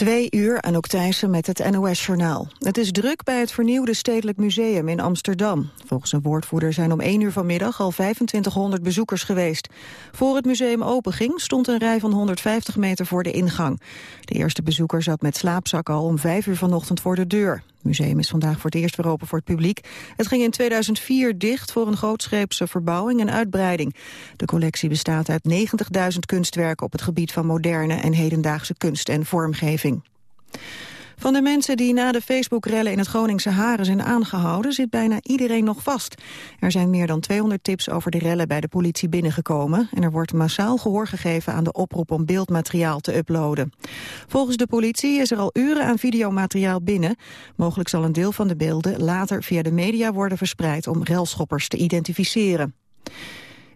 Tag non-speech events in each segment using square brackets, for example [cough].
Twee uur aan Thijssen met het NOS-journaal. Het is druk bij het vernieuwde Stedelijk Museum in Amsterdam. Volgens een woordvoerder zijn om 1 uur vanmiddag al 2500 bezoekers geweest. Voor het museum openging stond een rij van 150 meter voor de ingang. De eerste bezoeker zat met slaapzak al om 5 uur vanochtend voor de deur. Het museum is vandaag voor het eerst weer open voor het publiek. Het ging in 2004 dicht voor een grootscheepse verbouwing en uitbreiding. De collectie bestaat uit 90.000 kunstwerken op het gebied van moderne en hedendaagse kunst en vormgeving. Van de mensen die na de Facebook-rellen in het Groningse Haren zijn aangehouden... zit bijna iedereen nog vast. Er zijn meer dan 200 tips over de rellen bij de politie binnengekomen... en er wordt massaal gehoor gegeven aan de oproep om beeldmateriaal te uploaden. Volgens de politie is er al uren aan videomateriaal binnen. Mogelijk zal een deel van de beelden later via de media worden verspreid... om relschoppers te identificeren.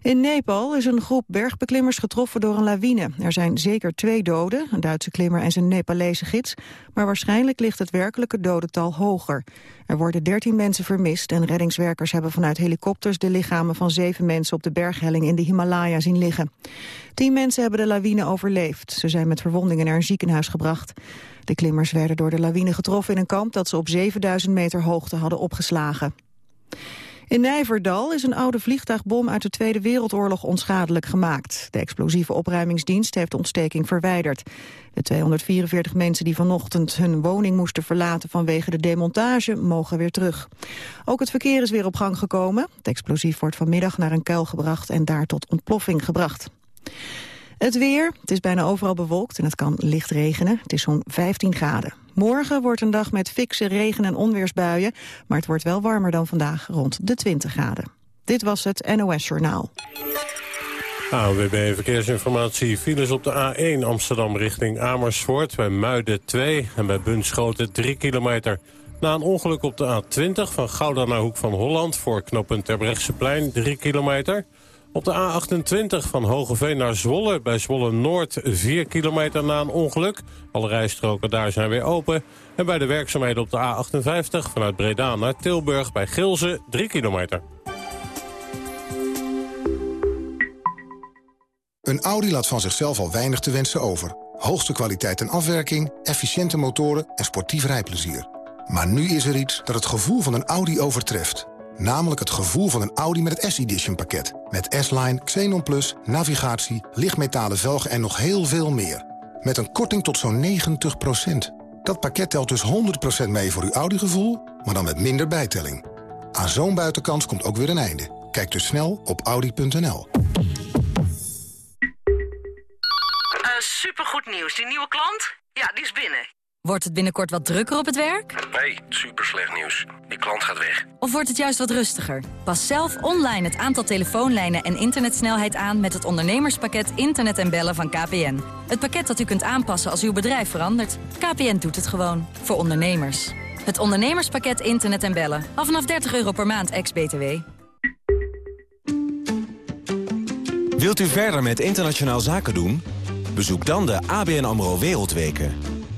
In Nepal is een groep bergbeklimmers getroffen door een lawine. Er zijn zeker twee doden, een Duitse klimmer en zijn Nepalese gids. Maar waarschijnlijk ligt het werkelijke dodental hoger. Er worden dertien mensen vermist en reddingswerkers hebben vanuit helikopters de lichamen van zeven mensen op de berghelling in de Himalaya zien liggen. Tien mensen hebben de lawine overleefd. Ze zijn met verwondingen naar een ziekenhuis gebracht. De klimmers werden door de lawine getroffen in een kamp dat ze op 7000 meter hoogte hadden opgeslagen. In Nijverdal is een oude vliegtuigbom uit de Tweede Wereldoorlog onschadelijk gemaakt. De explosieve opruimingsdienst heeft de ontsteking verwijderd. De 244 mensen die vanochtend hun woning moesten verlaten vanwege de demontage mogen weer terug. Ook het verkeer is weer op gang gekomen. Het explosief wordt vanmiddag naar een kuil gebracht en daar tot ontploffing gebracht. Het weer, het is bijna overal bewolkt en het kan licht regenen. Het is zo'n 15 graden. Morgen wordt een dag met fikse regen- en onweersbuien, maar het wordt wel warmer dan vandaag, rond de 20 graden. Dit was het NOS Journaal. AWB Verkeersinformatie. Files op de A1 Amsterdam richting Amersfoort... bij Muiden 2 en bij Bunschoten 3 kilometer. Na een ongeluk op de A20 van Gouda naar Hoek van Holland... voor knooppunt Terbrechtseplein 3 kilometer... Op de A28 van Hogeveen naar Zwolle, bij Zwolle Noord 4 kilometer na een ongeluk. Alle rijstroken daar zijn weer open. En bij de werkzaamheden op de A58 vanuit Breda naar Tilburg bij Gilze 3 kilometer. Een Audi laat van zichzelf al weinig te wensen over. Hoogste kwaliteit en afwerking, efficiënte motoren en sportief rijplezier. Maar nu is er iets dat het gevoel van een Audi overtreft. Namelijk het gevoel van een Audi met het S-Edition pakket. Met S-Line, Xenon Plus, navigatie, lichtmetalen velgen en nog heel veel meer. Met een korting tot zo'n 90% Dat pakket telt dus 100% mee voor uw Audi-gevoel, maar dan met minder bijtelling. Aan zo'n buitenkans komt ook weer een einde. Kijk dus snel op Audi.nl. Uh, supergoed nieuws. Die nieuwe klant? Ja, die is binnen. Wordt het binnenkort wat drukker op het werk? Nee, super slecht nieuws. Die klant gaat weg. Of wordt het juist wat rustiger? Pas zelf online het aantal telefoonlijnen en internetsnelheid aan... met het ondernemerspakket Internet en Bellen van KPN. Het pakket dat u kunt aanpassen als uw bedrijf verandert. KPN doet het gewoon. Voor ondernemers. Het ondernemerspakket Internet en Bellen. Af vanaf 30 euro per maand, ex-BTW. Wilt u verder met internationaal zaken doen? Bezoek dan de ABN AMRO Wereldweken...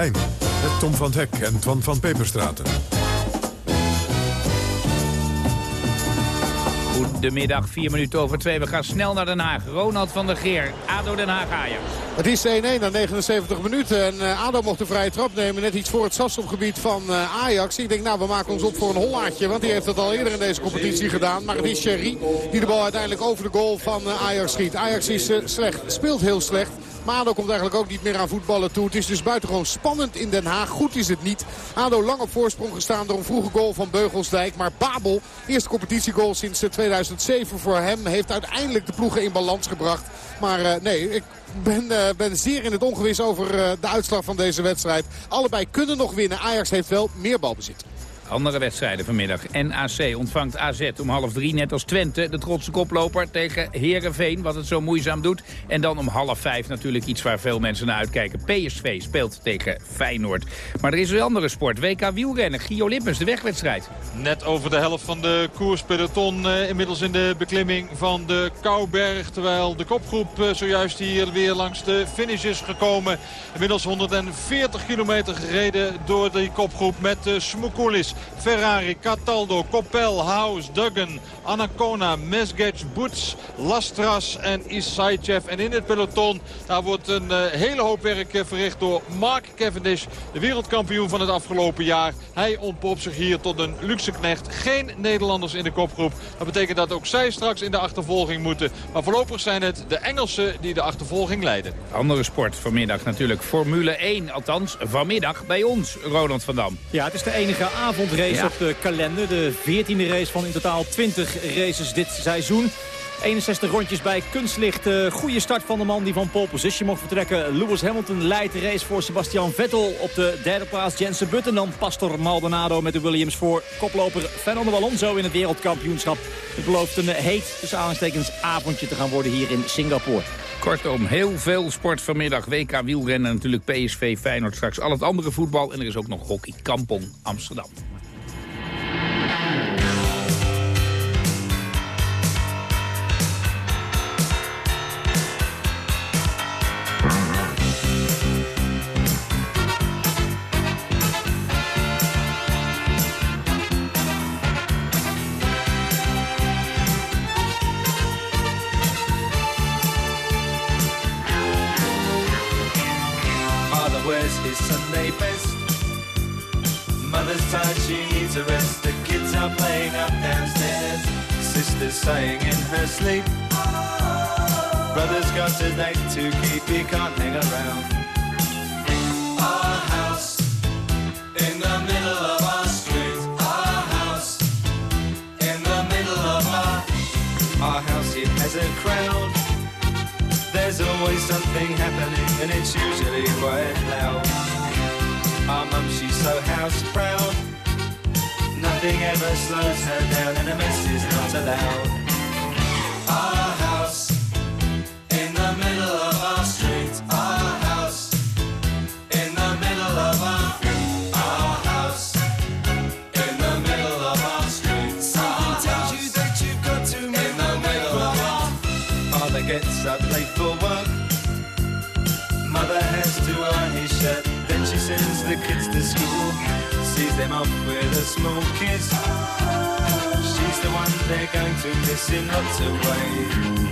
Lijn met Tom van Hek en Twan van Peperstraten. Goedemiddag, vier minuten over twee. We gaan snel naar Den Haag. Ronald van der Geer, ADO Den Haag Ajax. Het is 1-1 na 79 minuten. En uh, ADO mocht de vrije trap nemen. Net iets voor het Sasselgebied van uh, Ajax. Ik denk, nou, we maken ons op voor een hollaatje. Want die heeft dat al eerder in deze competitie gedaan. Maar het is Sherry die de bal uiteindelijk over de goal van uh, Ajax schiet. Ajax is slecht, speelt heel slecht. Maar komt eigenlijk ook niet meer aan voetballen toe. Het is dus buitengewoon spannend in Den Haag. Goed is het niet. ADO lang op voorsprong gestaan door een vroege goal van Beugelsdijk. Maar Babel, eerste competitiegoal sinds 2007 voor hem... heeft uiteindelijk de ploegen in balans gebracht. Maar uh, nee, ik ben, uh, ben zeer in het ongewis over de uitslag van deze wedstrijd. Allebei kunnen nog winnen. Ajax heeft wel meer balbezit. Andere wedstrijden vanmiddag. NAC ontvangt AZ om half drie, net als Twente. De trotse koploper tegen Herenveen, wat het zo moeizaam doet. En dan om half vijf natuurlijk iets waar veel mensen naar uitkijken. PSV speelt tegen Feyenoord. Maar er is een andere sport. WK wielrennen. Gio Lippens, de wegwedstrijd. Net over de helft van de koerspeloton. Uh, inmiddels in de beklimming van de Kouberg. Terwijl de kopgroep uh, zojuist hier weer langs de finish is gekomen. Inmiddels 140 kilometer gereden door die kopgroep met uh, Smukulis, Ferrari, Cataldo, Coppel, Haus, Duggan, Anacona, Mesgec, Boots, Lastras en Isaichev. En in het peloton daar wordt een hele hoop werk verricht door Mark Cavendish. De wereldkampioen van het afgelopen jaar. Hij ontpopt zich hier tot een luxe knecht. Geen Nederlanders in de kopgroep. Dat betekent dat ook zij straks in de achtervolging moeten. Maar voorlopig zijn het de Engelsen die de achtervolging leiden. Andere sport vanmiddag natuurlijk Formule 1. Althans vanmiddag bij ons, Ronald van Dam. Ja, het is de enige avondrace ja. op de kalender. De 14e race van in totaal 20 races dit seizoen. 61 rondjes bij kunstlicht. Uh, goede start van de man die van pole position mocht vertrekken. Lewis Hamilton leidt de race voor Sebastian Vettel. Op de derde plaats Jensen Button. Dan Pastor Maldonado met de Williams voor koploper Fernando Alonso in het wereldkampioenschap. Het belooft een heet, tussen aanstekens, avondje te gaan worden hier in Singapore. Kortom, heel veel sport vanmiddag. WK wielrennen, natuurlijk PSV, Feyenoord straks. Al het andere voetbal en er is ook nog hockey. Kampong Amsterdam. Sighing in her sleep. Brother's got a date to keep, he can't hang around. Our house in the middle of our street. Our house in the middle of our Our house, it has a crowd. There's always something happening, and it's usually quite loud. Our mum, she's so house proud. Nothing ever slows her down, and a mess is not allowed. Our house in the middle of our street. Our house in the middle of our our house in the middle of our street. Something tells you that you've got to in the middle of our. Father gets up late for work. Mother has to iron his shirt. Then she sends the kids to school. Sees them off with a small kiss. She's the one they're going to miss in lots of ways.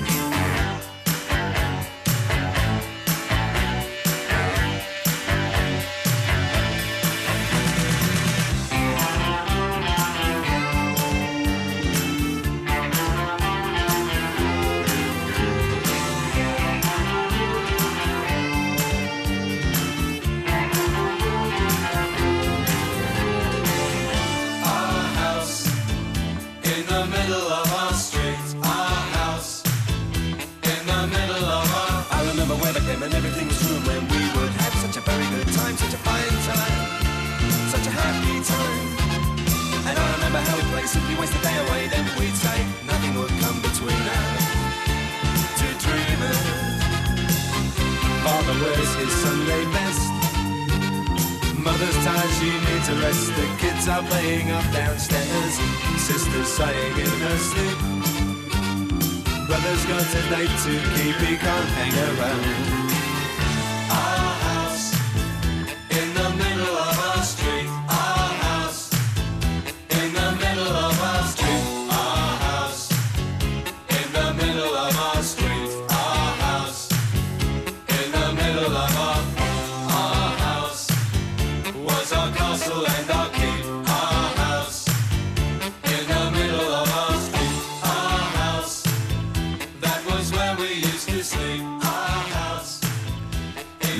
To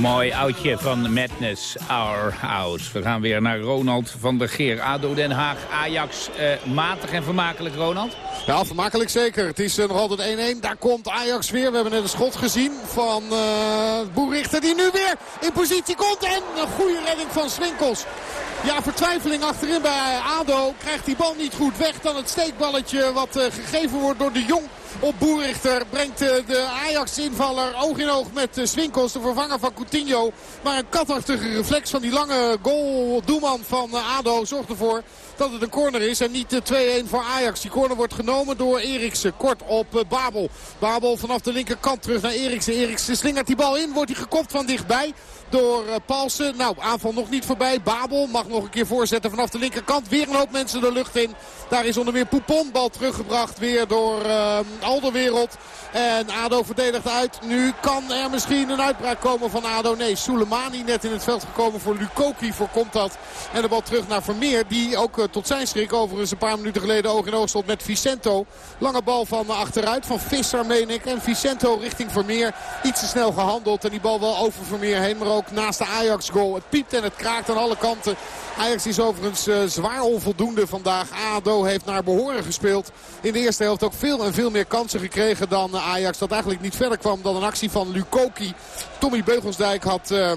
Mooi oudje van Madness, Our House. We gaan weer naar Ronald van der Geer. ADO Den Haag, Ajax, eh, matig en vermakelijk, Ronald? Ja, vermakelijk zeker. Het is eh, nog altijd 1-1. Daar komt Ajax weer. We hebben net een schot gezien van uh, Boerichter. Die nu weer in positie komt. En een goede redding van Swinkels. Ja, vertwijfeling achterin bij ADO. Krijgt die bal niet goed weg. Dan het steekballetje wat uh, gegeven wordt door de Jong op Boerichter. Brengt uh, de Ajax-invaller oog in oog met uh, Swinkels, de vervanger van Coutinho. Maar een katachtige reflex van die lange goal-doelman van ADO zorgt ervoor dat het een corner is. En niet de 2-1 voor Ajax. Die corner wordt genomen door Eriksen. Kort op Babel. Babel vanaf de linkerkant terug naar Eriksen. Eriksen slingert die bal in. Wordt hij gekopt van dichtbij door uh, Paulsen. Nou, aanval nog niet voorbij. Babel mag nog een keer voorzetten vanaf de linkerkant. Weer een hoop mensen de lucht in. Daar is onder meer Poupon. Bal teruggebracht weer door uh, Alderwereld. En ADO verdedigt uit. Nu kan er misschien een uitbraak komen van ADO. Nee, Soleimani net in het veld gekomen voor Lukoki voorkomt dat. En de bal terug naar Vermeer. Die ook uh, tot zijn schrik overigens een paar minuten geleden oog in oog stond met Vicento. Lange bal van achteruit. Van Visser meen ik. En Vicento richting Vermeer. Iets te snel gehandeld. En die bal wel over Vermeer heen. Maar ook naast de Ajax goal. Het piept en het kraakt aan alle kanten. Ajax is overigens uh, zwaar onvoldoende vandaag. ADO heeft naar behoren gespeeld. In de eerste helft ook veel en veel meer kansen gekregen dan Ajax. Dat eigenlijk niet verder kwam dan een actie van Lukoki. Tommy Beugelsdijk had... Uh,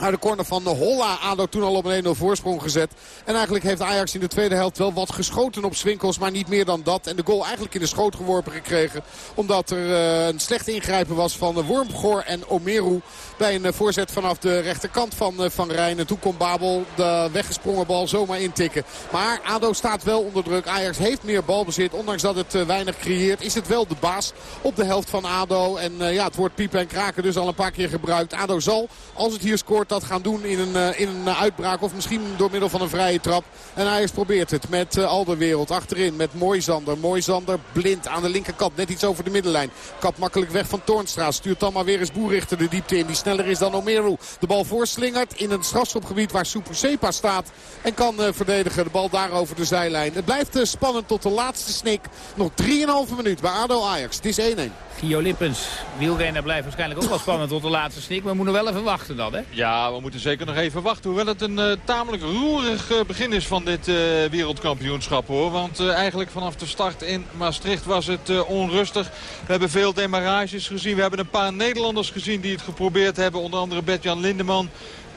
uit de corner van Holla. ADO toen al op een 1-0 voorsprong gezet. En eigenlijk heeft Ajax in de tweede helft wel wat geschoten op Swinkels. Maar niet meer dan dat. En de goal eigenlijk in de schoot geworpen gekregen. Omdat er uh, een slecht ingrijpen was van Wormgoor en Omeru. Bij een voorzet vanaf de rechterkant van Van Rijn. En toen kon Babel de weggesprongen bal zomaar intikken. Maar ADO staat wel onder druk. Ajax heeft meer balbezit. Ondanks dat het weinig creëert. Is het wel de baas op de helft van ADO. En uh, ja, het woord piepen en kraken dus al een paar keer gebruikt. ADO zal, als het hier scoort, dat gaan doen in een, uh, in een uitbraak. Of misschien door middel van een vrije trap. En Ajax probeert het met uh, Alderwereld achterin. Met Moisander. Moisander blind aan de linkerkant. Net iets over de middenlijn. Kap makkelijk weg van Toornstra. Stuurt dan maar weer eens Boerichter de diepte in. Die sneller is dan Omeru. De bal voorslingert in een strafschopgebied waar Supersepa staat. En kan uh, verdedigen. De bal daar over de zijlijn. Het blijft uh, spannend tot de laatste snik. Nog 3,5 minuut bij ADO Ajax. Het is 1-1. Gio Lippens, wielrenner blijft waarschijnlijk ook wel spannend tot de laatste snik. Maar we moeten wel even wachten dan, hè? Ja, we moeten zeker nog even wachten. Hoewel het een uh, tamelijk roerig uh, begin is van dit uh, wereldkampioenschap, hoor. Want eigenlijk vanaf de start in Maastricht was het onrustig. We hebben veel demarages gezien. We hebben een paar Nederlanders gezien die het geprobeerd hebben. Onder andere Bert-Jan Lindeman.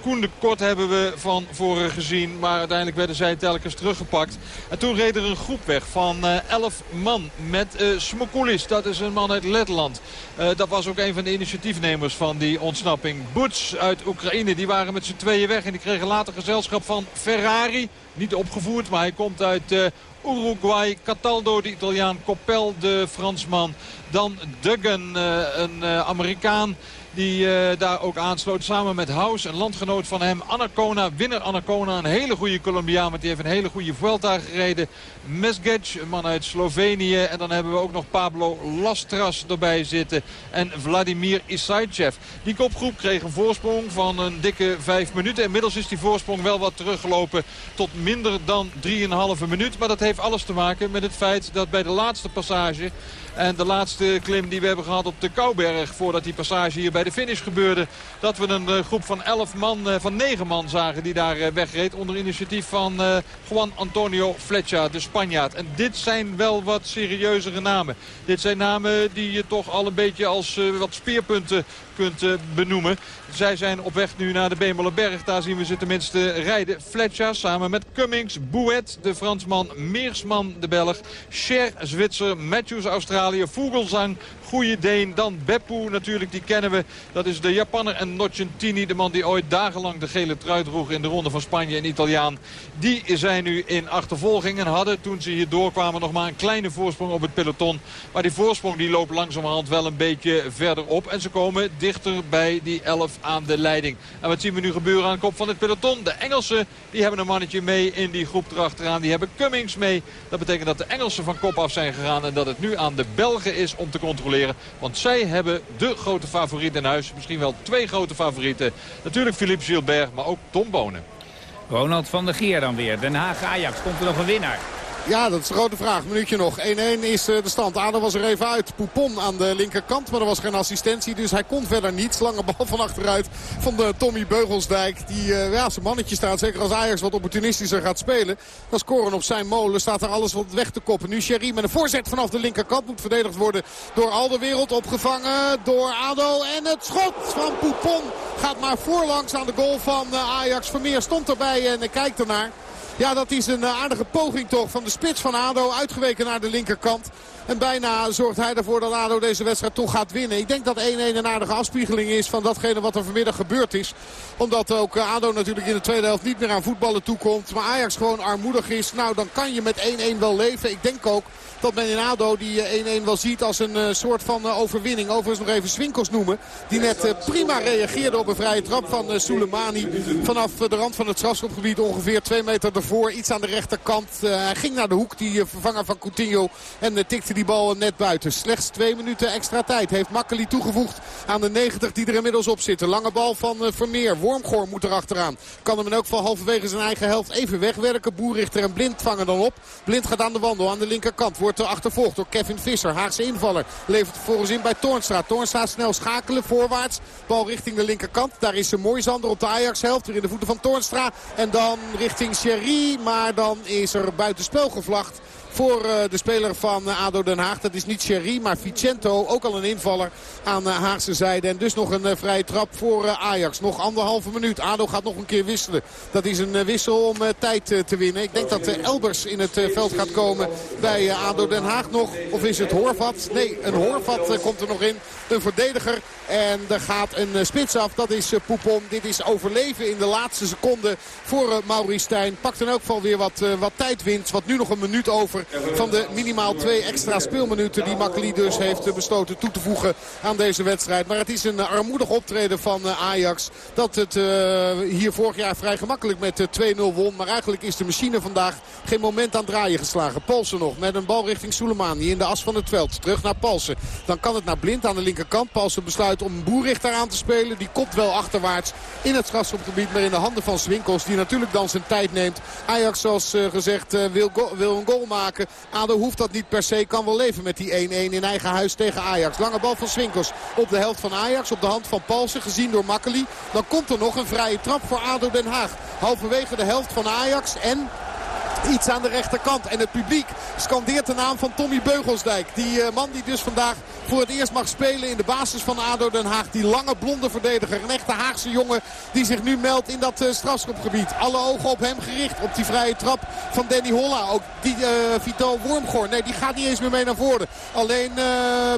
Koen de Kort hebben we van voren gezien. Maar uiteindelijk werden zij telkens teruggepakt. En toen reed er een groep weg van uh, 11 man met uh. Dat is een man uit Letland. Uh, dat was ook een van de initiatiefnemers van die ontsnapping. Boots uit Oekraïne. Die waren met z'n tweeën weg. En die kregen later gezelschap van Ferrari. Niet opgevoerd, maar hij komt uit Uruguay. Cataldo, de Italiaan. Coppel, de Fransman. Dan Duggan, een Amerikaan die uh, daar ook aansloot. Samen met House, een landgenoot van hem. Anacona, winnaar Anacona. Een hele goede Colombiaan, die heeft een hele goede Vuelta gereden. Mesgec, een man uit Slovenië. En dan hebben we ook nog Pablo Lastras erbij zitten. En Vladimir Isaichev. Die kopgroep kreeg een voorsprong van een dikke vijf minuten. Inmiddels is die voorsprong wel wat teruggelopen tot minder dan 3,5 minuut. Maar dat heeft alles te maken met het feit dat bij de laatste passage... En de laatste klim die we hebben gehad op de Kouberg... voordat die passage hier bij de finish gebeurde... dat we een uh, groep van 11 man, uh, van 9 man zagen die daar uh, wegreed... onder initiatief van Juan Antonio Fletcher, de Spanjaard. En dit zijn wel wat serieuzere namen. Dit zijn namen die je toch al een beetje als wat speerpunten kunt benoemen. Zij zijn op weg nu naar de Bemelenberg. Daar zien we ze tenminste rijden. Fletcher samen met Cummings, Bouet, de Fransman, Meersman, de Belg, Cher, Zwitser, Matthews, Australië, Vogelsang, goede Deen. Dan Beppu natuurlijk, die kennen we. Dat is de Japanner en Nocentini, de man die ooit dagenlang de gele trui droeg in de ronde van Spanje en Italiaan. Die zijn nu in achtervolging en hadden toen ze hier doorkwamen nog maar een kleine voorsprong op het peloton. Maar die voorsprong die loopt langzamerhand wel een beetje verder op. En ze komen dichter bij die 11 aan de leiding. En wat zien we nu gebeuren aan de kop van het peloton? De Engelsen die hebben een mannetje mee in die groep erachteraan. Die hebben Cummings mee. Dat betekent dat de Engelsen van kop af zijn gegaan. En dat het nu aan de Belgen is om te controleren want zij hebben de grote favoriet in huis. Misschien wel twee grote favorieten. Natuurlijk Philippe Gilbert, maar ook Tom Bonen. Ronald van der Geer dan weer. Den Haag Ajax. Komt er nog een winnaar? Ja, dat is de grote vraag. Minuutje nog. 1-1 is eh, de stand. Ado was er even uit. Poupon aan de linkerkant. Maar er was geen assistentie. Dus hij kon verder niet. Lange bal van achteruit van de Tommy Beugelsdijk. Die uh, ja, zijn mannetje staat. Zeker als Ajax wat opportunistischer gaat spelen. Dan scoren op zijn molen. Staat er alles wat weg te koppen. Nu Sherry met een voorzet vanaf de linkerkant. Moet verdedigd worden door Alderwereld. Opgevangen door Ado. En het schot van Poupon gaat maar voorlangs aan de goal van uh, Ajax. Vermeer stond erbij en kijkt ernaar. Ja, dat is een eh, aardige poging toch van de spits van ADO. Uitgeweken naar de linkerkant. En bijna zorgt hij ervoor dat ADO deze wedstrijd toch gaat winnen. Ik denk dat 1-1 een aardige afspiegeling is van datgene wat er vanmiddag gebeurd is. Omdat ook eh, ADO natuurlijk in de tweede helft niet meer aan voetballen toekomt. Maar Ajax gewoon armoedig is. Nou, dan kan je met 1-1 wel leven. Ik denk ook dat men in ADO die 1-1 eh, wel ziet als een uh, soort van overwinning. Overigens nog even Swinkels noemen. Die net prima reageerde op een vrije trap van Soleimani. Vanaf de rand van het strafschopgebied ongeveer 2 meter ervoor. Iets aan de rechterkant. hij ging naar de hoek, die vervanger van Coutinho. En tikte die bal net buiten. Slechts twee minuten extra tijd heeft Makkeli toegevoegd aan de 90 die er inmiddels op zitten. Lange bal van Vermeer. Wormgoor moet er achteraan. Kan hem in elk geval halverwege zijn eigen helft even wegwerken. Boerrichter en Blind vangen dan op. Blind gaat aan de wandel aan de linkerkant. Wordt achtervolgd door Kevin Visser. Haagse invaller. Levert vervolgens in bij Toornstra. Toornstra snel schakelen voorwaarts. Bal richting de linkerkant. Daar is een mooi zander op de Ajax-helft. Weer in de voeten van Toornstra. En dan richting Sherry. Maar dan is er buitenspel gevlacht voor uh, de speler van uh, ADO Den Haag. Dat is niet Sherry, maar Vicento. Ook al een invaller aan uh, Haagse zijde. En dus nog een vrije trap voor Ajax. Nog anderhalve minuut. ADO gaat nog een keer wisselen. Dat is een wissel om tijd te winnen. Ik denk dat Elbers in het veld gaat komen bij ADO Den Haag nog. Of is het Horvat? Nee, een Horvat komt er nog in. Een verdediger. En er gaat een spits af. Dat is Poupon. Dit is overleven in de laatste seconde voor Maurice Stijn. Pakt in elk geval weer wat, wat tijd wint. Wat nu nog een minuut over van de minimaal twee extra speelminuten die Makkeli dus heeft besloten toe te voegen aan deze wedstrijd. Maar het is een armoedig optreden van eh, Ajax dat het hier vorig jaar vrij gemakkelijk met 2-0 eh, won. Maar eigenlijk is de machine vandaag geen moment aan draaien geslagen. Palsen nog met een bal richting Soleimani in de as van het veld. Terug naar Palsen. Dan kan het naar Blind aan de linkerkant. Palsen besluit om een boerrichter aan te spelen. Die komt wel achterwaarts in het strafschopgebied. Maar in de handen van Swinkels die natuurlijk dan zijn tijd neemt. Ajax zoals gezegd wil, wil een goal maken. ADO hoeft dat niet per se. Kan wel leven met die 1-1 in eigen huis tegen Ajax. Lange bal van Swinkels op de helft van Ajax. Op de hand van Palsen. Gezien door Makkeli. Dan komt er nog een vrije trap voor ADO Den Haag. Halverwege de helft van Ajax. En iets aan de rechterkant. En het publiek scandeert de naam van Tommy Beugelsdijk. Die uh, man die dus vandaag voor het eerst mag spelen in de basis van ADO Den Haag. Die lange blonde verdediger. Een echte Haagse jongen die zich nu meldt in dat uh, strafschopgebied. Alle ogen op hem gericht. Op die vrije trap van Danny Holla. Ook die uh, Vito Wormgoor. Nee, die gaat niet eens meer mee naar voren. Alleen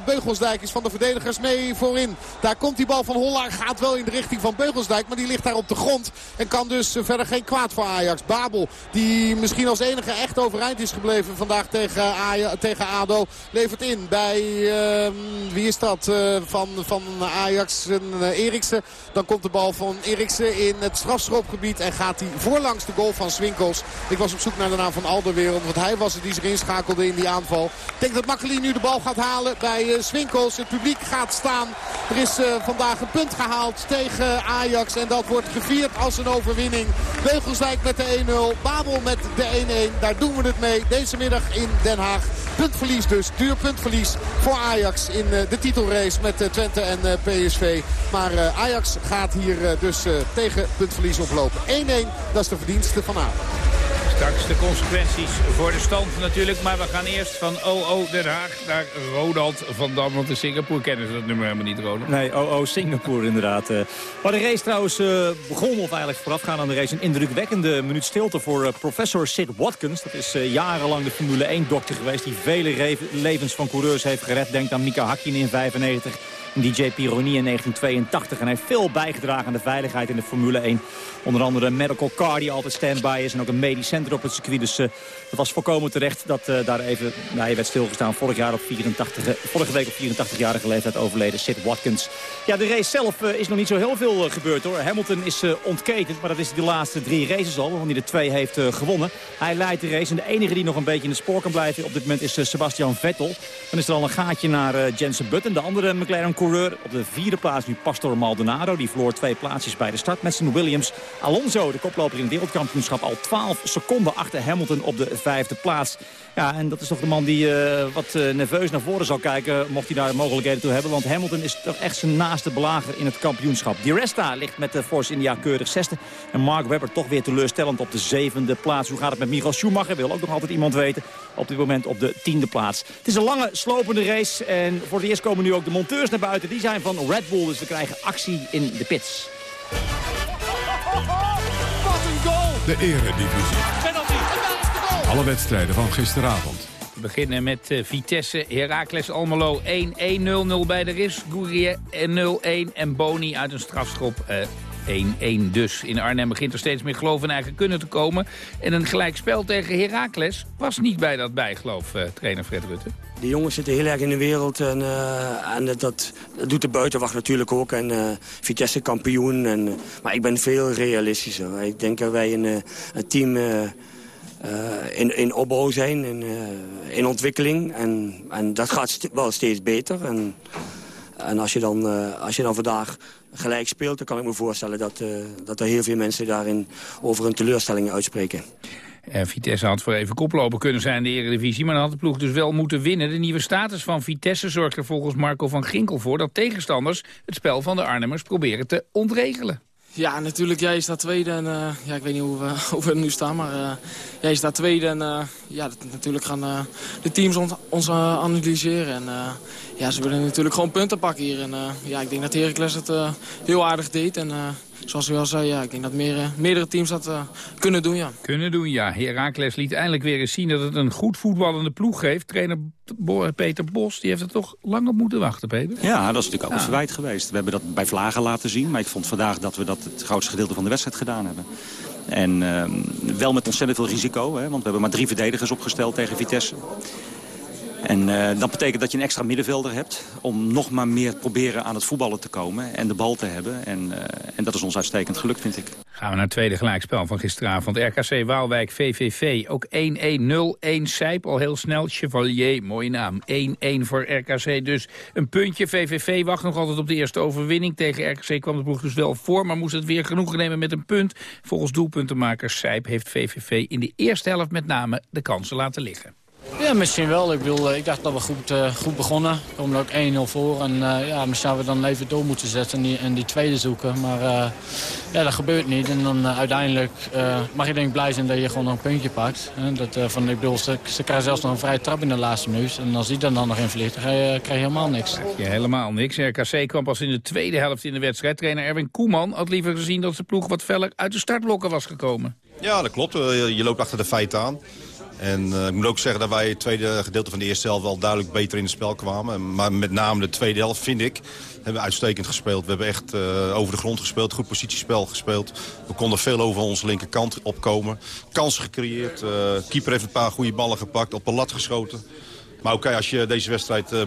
Beugelsdijk is van de verdedigers mee voorin. Daar komt die bal van Holla. Gaat wel in de richting van Beugelsdijk. Maar die ligt daar op de grond. En kan dus verder geen kwaad voor Ajax. Babel die misschien als enige echt overeind is gebleven vandaag tegen, tegen ADO. Levert in bij, uh, wie is dat, uh, van, van Ajax en uh, Eriksen. Dan komt de bal van Eriksen in het strafschopgebied en gaat hij voorlangs de goal van Swinkels. Ik was op zoek naar de naam van Alderwereld, want hij was het die zich inschakelde in die aanval. Ik denk dat Makkeli nu de bal gaat halen bij Swinkels. Het publiek gaat staan. Er is vandaag een punt gehaald tegen Ajax en dat wordt gevierd als een overwinning. Beugelsdijk met de 1-0, Babel met de 1-1. Daar doen we het mee deze middag in Den Haag. Puntverlies dus, duur puntverlies voor Ajax in eh, de titelrace met eh, Twente en eh, PSV. Maar Ajax gaat hier dus tegen puntverlies oplopen. 1-1, dat is de verdienste van Ajax. Straks de consequenties voor de stand natuurlijk. Maar we gaan eerst van OO Den Haag naar Ronald van Dam. Want in Singapore kennen ze dat nummer helemaal niet, Ronald. Nee, OO Singapore inderdaad. Uh, waar de race trouwens uh, begon, of eigenlijk voorafgaan aan de race... een indrukwekkende minuut stilte voor uh, professor Sid Watkins. Dat is jarenlang de Formule 1-dokter geweest... die vele levens van coureurs heeft gered. Denk aan Mika Hakkinen in 95... DJ Pironi in 1982. En hij heeft veel bijgedragen aan de veiligheid in de Formule 1. Onder andere een medical car die altijd standby is. En ook een medisch center op het circuit. Dus uh, het was volkomen terecht dat uh, daar even... Nou, hij werd stilgestaan vorig jaar op 84, uh, vorige week op 84-jarige leeftijd overleden. Sid Watkins. Ja, de race zelf is nog niet zo heel veel gebeurd hoor. Hamilton is ontketend. Maar dat is de laatste drie races al. Waarvan hij de twee heeft gewonnen. Hij leidt de race. En de enige die nog een beetje in de spoor kan blijven op dit moment is Sebastian Vettel. Dan is er al een gaatje naar Jensen Button. De andere McLaren coureur. Op de vierde plaats nu Pastor Maldonado. Die verloor twee plaatsjes bij de start met zijn Williams. Alonso, de koploper in het wereldkampioenschap, al 12 seconden achter Hamilton op de vijfde plaats. Ja, en dat is toch de man die uh, wat uh, nerveus naar voren zal kijken... mocht hij daar mogelijkheden toe hebben. Want Hamilton is toch echt zijn naaste belager in het kampioenschap. Di Resta ligt met de Force India keurig zesde. En Mark Webber toch weer teleurstellend op de zevende plaats. Hoe gaat het met Michael Schumacher? Wil ook nog altijd iemand weten. Op dit moment op de tiende plaats. Het is een lange, slopende race. En voor het eerst komen nu ook de monteurs naar buiten. Die zijn van Red Bull, dus we krijgen actie in de pits. Wat een goal! De eredivisie. Penalty. Alle wedstrijden van gisteravond. We beginnen met uh, Vitesse, Heracles Almelo 1-1-0-0 bij de Ris. Gourier 0-1 en Boni uit een strafschop uh, 1-1 dus. In Arnhem begint er steeds meer geloof in eigen kunnen te komen. En een gelijkspel tegen Heracles was niet bij dat bijgeloof, uh, trainer Fred Rutte. De jongens zitten heel erg in de wereld en, uh, en dat, dat, doet de buitenwacht natuurlijk ook. En uh, Vitesse kampioen. En, maar ik ben veel realistischer. Ik denk dat wij een, een team in, in opbouw zijn, in, in ontwikkeling. En, en dat gaat wel steeds beter. En, en als, je dan, als je dan vandaag gelijk speelt, dan kan ik me voorstellen dat, dat er heel veel mensen daarin over hun teleurstellingen uitspreken. Vitesse had voor even koploper kunnen zijn in de Eredivisie... maar dan had de ploeg dus wel moeten winnen. De nieuwe status van Vitesse zorgt er volgens Marco van Ginkel voor... dat tegenstanders het spel van de Arnhemmers proberen te ontregelen. Ja, natuurlijk. Jij staat tweede en uh, ja, ik weet niet hoe we, [laughs] hoe we nu staan, maar uh, jij staat tweede en uh, ja, dat, natuurlijk gaan de teams ons, ons analyseren. En ja, ze willen natuurlijk gewoon punten pakken hier. En ja, ik denk dat Heracles het heel aardig deed en zoals u al zei, ja, ik denk dat meer, meerdere teams dat uh, kunnen doen, ja. Kunnen doen, ja. Heracles liet eindelijk weer eens zien dat het een goed voetballende ploeg heeft. Trainer Peter Bos, die heeft er toch lang op moeten wachten, Peter. Ja, dat is natuurlijk ook een verwijt geweest. We hebben dat bij Vlagen laten zien, maar ik vond vandaag dat we dat het grootste gedeelte van de wedstrijd gedaan hebben. En uh, wel met ontzettend veel risico, hè, want we hebben maar drie verdedigers opgesteld tegen Vitesse. En uh, dat betekent dat je een extra middenvelder hebt... om nog maar meer proberen aan het voetballen te komen en de bal te hebben. En, uh, en dat is ons uitstekend gelukt, vind ik. Gaan we naar het tweede gelijkspel van gisteravond. RKC Waalwijk, VVV, ook 1-1-0-1 Sijp, al heel snel. Chevalier, mooie naam. 1-1 voor RKC, dus een puntje. VVV wacht nog altijd op de eerste overwinning. Tegen RKC kwam de ploeg dus wel voor, maar moest het weer genoegen nemen met een punt. Volgens doelpuntenmaker Sijp heeft VVV in de eerste helft met name de kansen laten liggen. Ja, misschien wel. Ik, bedoel, ik dacht dat we goed, uh, goed begonnen. We komen er ook 1-0 voor. En uh, ja, misschien hadden we dan even door moeten zetten en die, en die tweede zoeken. Maar uh, ja, dat gebeurt niet. En dan uiteindelijk mag je denk ik blij zijn dat je gewoon nog een puntje pakt. dat, van, ik bedoel, ze, ze krijgen zelfs nog een vrije trap in de laatste minuut. En als die dan, dan nog in vliegt, dan krijg je, helemaal niks. Ja, helemaal niks. RKC kwam pas in de tweede helft in de wedstrijd. Trainer Erwin Koeman had liever gezien dat zijn ploeg wat feller uit de startblokken was gekomen. Ja, dat klopt. Je loopt achter de feiten aan. En uh, ik moet ook zeggen dat wij het tweede gedeelte van de eerste helft wel duidelijk beter in het spel kwamen. Maar met name de tweede helft, vind ik, hebben we uitstekend gespeeld. We hebben echt uh, over de grond gespeeld, goed positiespel gespeeld. We konden veel over onze linkerkant opkomen. Kansen gecreëerd, uh, keeper heeft een paar goede ballen gepakt, op een lat geschoten. Maar oké, okay, als je deze wedstrijd uh,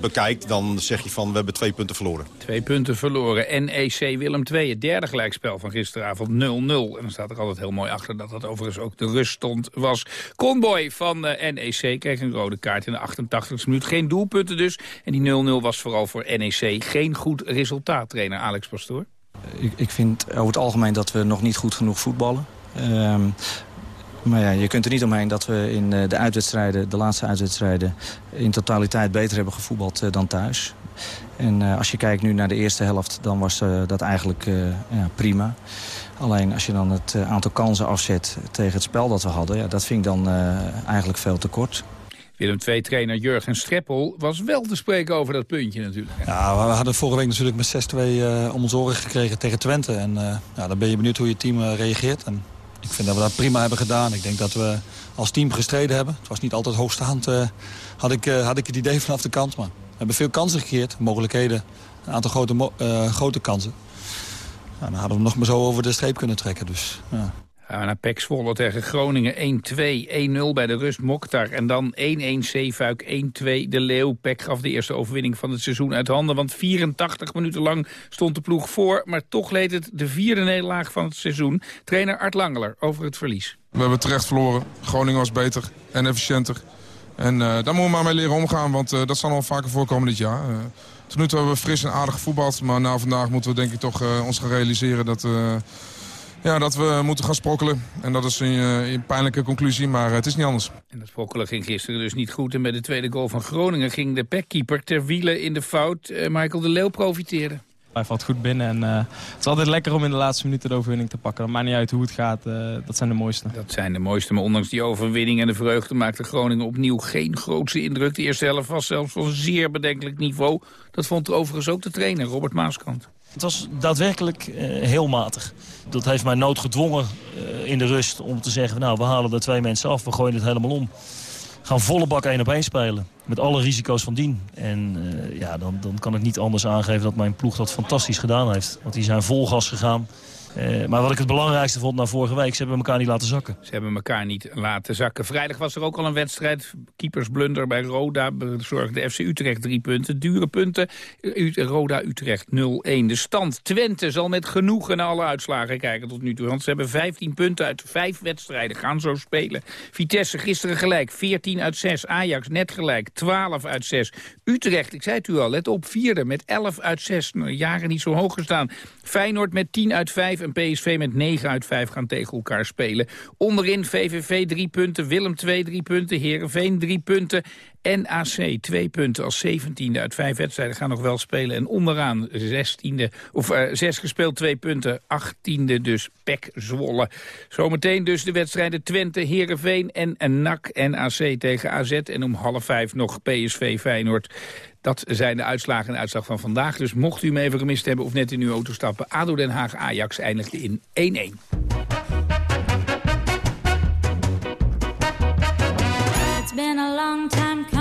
bekijkt, dan zeg je van we hebben twee punten verloren. Twee punten verloren. NEC Willem II, het derde gelijkspel van gisteravond 0-0. En dan staat er altijd heel mooi achter dat dat overigens ook de rust stond was. Conboy van uh, NEC kreeg een rode kaart in de 88e minuut. Geen doelpunten dus. En die 0-0 was vooral voor NEC geen goed resultaat, trainer Alex Pastoor. Ik, ik vind over het algemeen dat we nog niet goed genoeg voetballen. Um, maar ja, je kunt er niet omheen dat we in de uitwedstrijden, de laatste uitwedstrijden... in totaliteit beter hebben gevoetbald dan thuis. En uh, als je kijkt nu naar de eerste helft, dan was uh, dat eigenlijk uh, ja, prima. Alleen als je dan het aantal kansen afzet tegen het spel dat we hadden... Ja, dat vind ik dan eigenlijk veel te kort. Willem II-trainer Jurgen Streppel was wel te spreken over dat puntje natuurlijk. Ja, we hadden vorige week natuurlijk met 6-2 om ons oren gekregen tegen Twente. En ja, dan ben je benieuwd hoe je team reageert. En ik vind dat we dat prima hebben gedaan. Ik denk dat we als team gestreden hebben. Het was niet altijd hoogstaand, uh, had, ik, uh, had ik het idee vanaf de kant. Maar we hebben veel kansen gecreëerd, mogelijkheden. Een aantal grote, uh, grote kansen. Nou, dan hadden we nog maar zo over de streep kunnen trekken. Dus, ja. We naar Pek Zwolle tegen Groningen 1-2, 1-0 bij de rust Mokhtar. En dan 1-1 Zeefuik, 1-2 de Leeuw. Pek gaf de eerste overwinning van het seizoen uit handen. Want 84 minuten lang stond de ploeg voor. Maar toch leed het de vierde nederlaag van het seizoen. Trainer Art Langeler over het verlies. We hebben terecht verloren. Groningen was beter en efficiënter. En uh, daar moeten we maar mee leren omgaan, want uh, dat zal nog vaker voorkomen dit jaar. Uh, nu toe hebben we fris en aardig gevoetbald. Maar na vandaag moeten we denk ik toch ons gaan realiseren dat ja, dat we moeten gaan sprokkelen. En dat is een, eh, een pijnlijke conclusie, maar het is niet anders. En dat sprokkelen ging gisteren dus niet goed. En bij de tweede goal van Groningen ging de backkeeper ter wielen in de fout. Uh, Michael de Leeuw profiteerde. Hij valt goed binnen en uh, het is altijd lekker om in de laatste minuten de overwinning te pakken. Dat maakt niet uit hoe het gaat, uh, dat zijn de mooiste. Dat zijn de mooiste, maar ondanks die overwinning en de vreugde maakte Groningen opnieuw geen grootste indruk. De eerste helft was zelfs van zeer bedenkelijk niveau. Dat vond er overigens ook de trainer, Robert Maaskant. Het was daadwerkelijk uh, heel matig. Dat heeft mij nood gedwongen in de rust om te zeggen... nou, we halen er twee mensen af, we gooien het helemaal om gaan volle bak één op één spelen. Met alle risico's van dien. En uh, ja, dan, dan kan ik niet anders aangeven dat mijn ploeg dat fantastisch gedaan heeft. Want die zijn vol gas gegaan. Uh, maar wat ik het belangrijkste vond na vorige week, ze hebben elkaar niet laten zakken. Ze hebben elkaar niet laten zakken. Vrijdag was er ook al een wedstrijd. Keepersblunder bij Roda bezorgde FC Utrecht drie punten. Dure punten. Roda Utrecht 0-1. De stand. Twente zal met genoegen naar alle uitslagen kijken tot nu toe. Want ze hebben 15 punten uit vijf wedstrijden. Gaan zo spelen. Vitesse gisteren gelijk. 14 uit 6. Ajax net gelijk. 12 uit 6. Utrecht, ik zei het u al, let op. Vierde met 11 uit 6. Nou, jaren niet zo hoog gestaan. Feyenoord met 10 uit 5 en PSV met 9 uit 5 gaan tegen elkaar spelen. Onderin VVV 3 punten, Willem 2 3 punten, Heerenveen 3 punten... NAC 2 punten als 17e uit 5 wedstrijden gaan nog wel spelen. En onderaan 16e, of uh, 6 gespeeld 2 punten, 18e dus Pek Zwolle. Zometeen dus de wedstrijden Twente, Heerenveen en NAC NAC tegen AZ. En om half 5 nog PSV Feyenoord. Dat zijn de uitslagen en uitslag van vandaag. Dus mocht u hem even gemist hebben of net in uw auto stappen... ADO Den Haag Ajax eindigde in 1-1. It's been a long time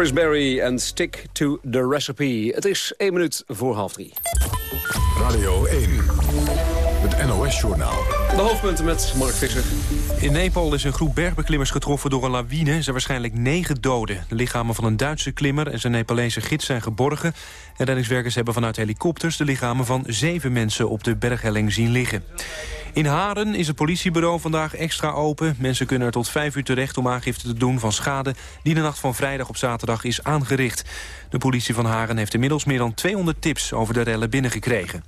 Chris Berry en Stick to the Recipe. Het is één minuut voor half drie. Radio 1, het NOS-journaal. De hoofdpunten met Mark Visser. In Nepal is een groep bergbeklimmers getroffen door een lawine. Er zijn waarschijnlijk negen doden. De lichamen van een Duitse klimmer en zijn Nepalese gids zijn geborgen. Reddingswerkers hebben vanuit helikopters de lichamen van zeven mensen op de berghelling zien liggen. In Haren is het politiebureau vandaag extra open. Mensen kunnen er tot vijf uur terecht om aangifte te doen van schade... die de nacht van vrijdag op zaterdag is aangericht. De politie van Haren heeft inmiddels meer dan 200 tips over de rellen binnengekregen.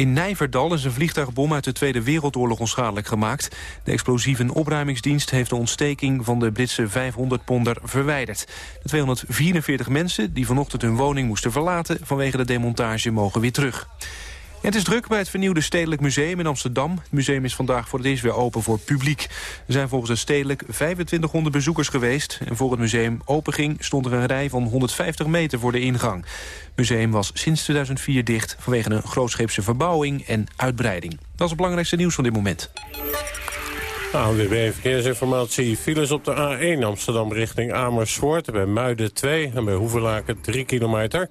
In Nijverdal is een vliegtuigbom uit de Tweede Wereldoorlog onschadelijk gemaakt. De explosieve opruimingsdienst heeft de ontsteking van de Britse 500-ponder verwijderd. De 244 mensen die vanochtend hun woning moesten verlaten vanwege de demontage mogen weer terug. Het is druk bij het vernieuwde Stedelijk Museum in Amsterdam. Het museum is vandaag voor het eerst weer open voor publiek. Er zijn volgens het Stedelijk 2500 bezoekers geweest. En voor het museum openging stond er een rij van 150 meter voor de ingang. Het museum was sinds 2004 dicht vanwege een grootscheepse verbouwing en uitbreiding. Dat is het belangrijkste nieuws van dit moment. ANWB Verkeersinformatie. Files op de A1 Amsterdam richting Amersfoort. Bij Muiden 2 en bij Hoevelaken 3 kilometer.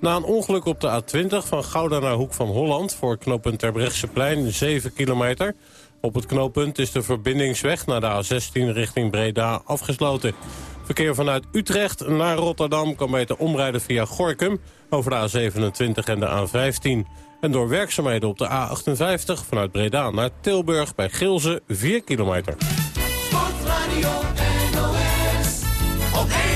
Na een ongeluk op de A20 van Gouda naar Hoek van Holland... voor knooppunt Terbrechtseplein 7 kilometer. Op het knooppunt is de verbindingsweg naar de A16 richting Breda afgesloten. Verkeer vanuit Utrecht naar Rotterdam kan beter omrijden via Gorkum... over de A27 en de A15. En door werkzaamheden op de A58 vanuit Breda naar Tilburg bij Gilze 4 kilometer. Sportradio NOS. Op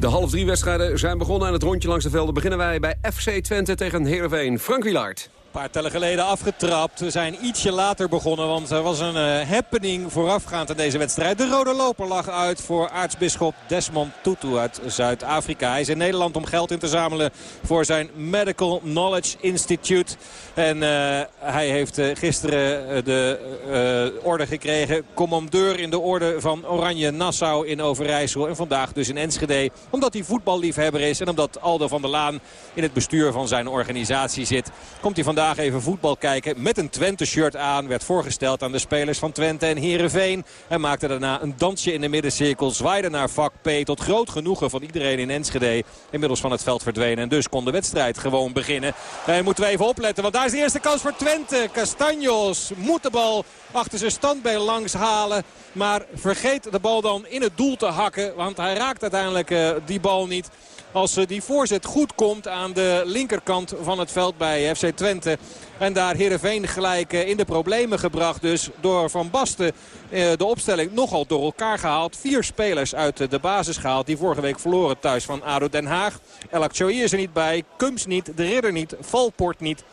De half drie wedstrijden zijn begonnen aan het rondje langs de velden. Beginnen wij bij FC Twente tegen Heerenveen. Frank Wilaert. Een paar tellen geleden afgetrapt. We zijn ietsje later begonnen, want er was een uh, happening voorafgaand aan deze wedstrijd. De rode loper lag uit voor aartsbisschop Desmond Tutu uit Zuid-Afrika. Hij is in Nederland om geld in te zamelen voor zijn Medical Knowledge Institute. En uh, hij heeft uh, gisteren de orde gekregen. Commandeur in de orde van Oranje Nassau in Overijssel. En vandaag dus in Enschede. Omdat hij voetballiefhebber is en omdat Aldo van der Laan in het bestuur van zijn organisatie zit. Komt hij vandaag even voetbal kijken met een Twente-shirt aan. Werd voorgesteld aan de spelers van Twente en Heerenveen. En maakte daarna een dansje in de middencirkel. Zwaaide naar vak P tot groot genoegen van iedereen in Enschede. Inmiddels van het veld verdwenen. En dus kon de wedstrijd gewoon beginnen. En moeten we even opletten, want daar is de eerste kans voor Twente. Castanjos moet de bal achter zijn standbeen langs halen. Maar vergeet de bal dan in het doel te hakken. Want hij raakt uiteindelijk uh, die bal niet. Als uh, die voorzet goed komt aan de linkerkant van het veld bij FC Twente. En daar Heerenveen gelijk uh, in de problemen gebracht. Dus door Van Basten de opstelling nogal door elkaar gehaald. Vier spelers uit de basis gehaald die vorige week verloren thuis van ADO Den Haag. El is er niet bij. Kums niet. De Ridder niet. Valport niet.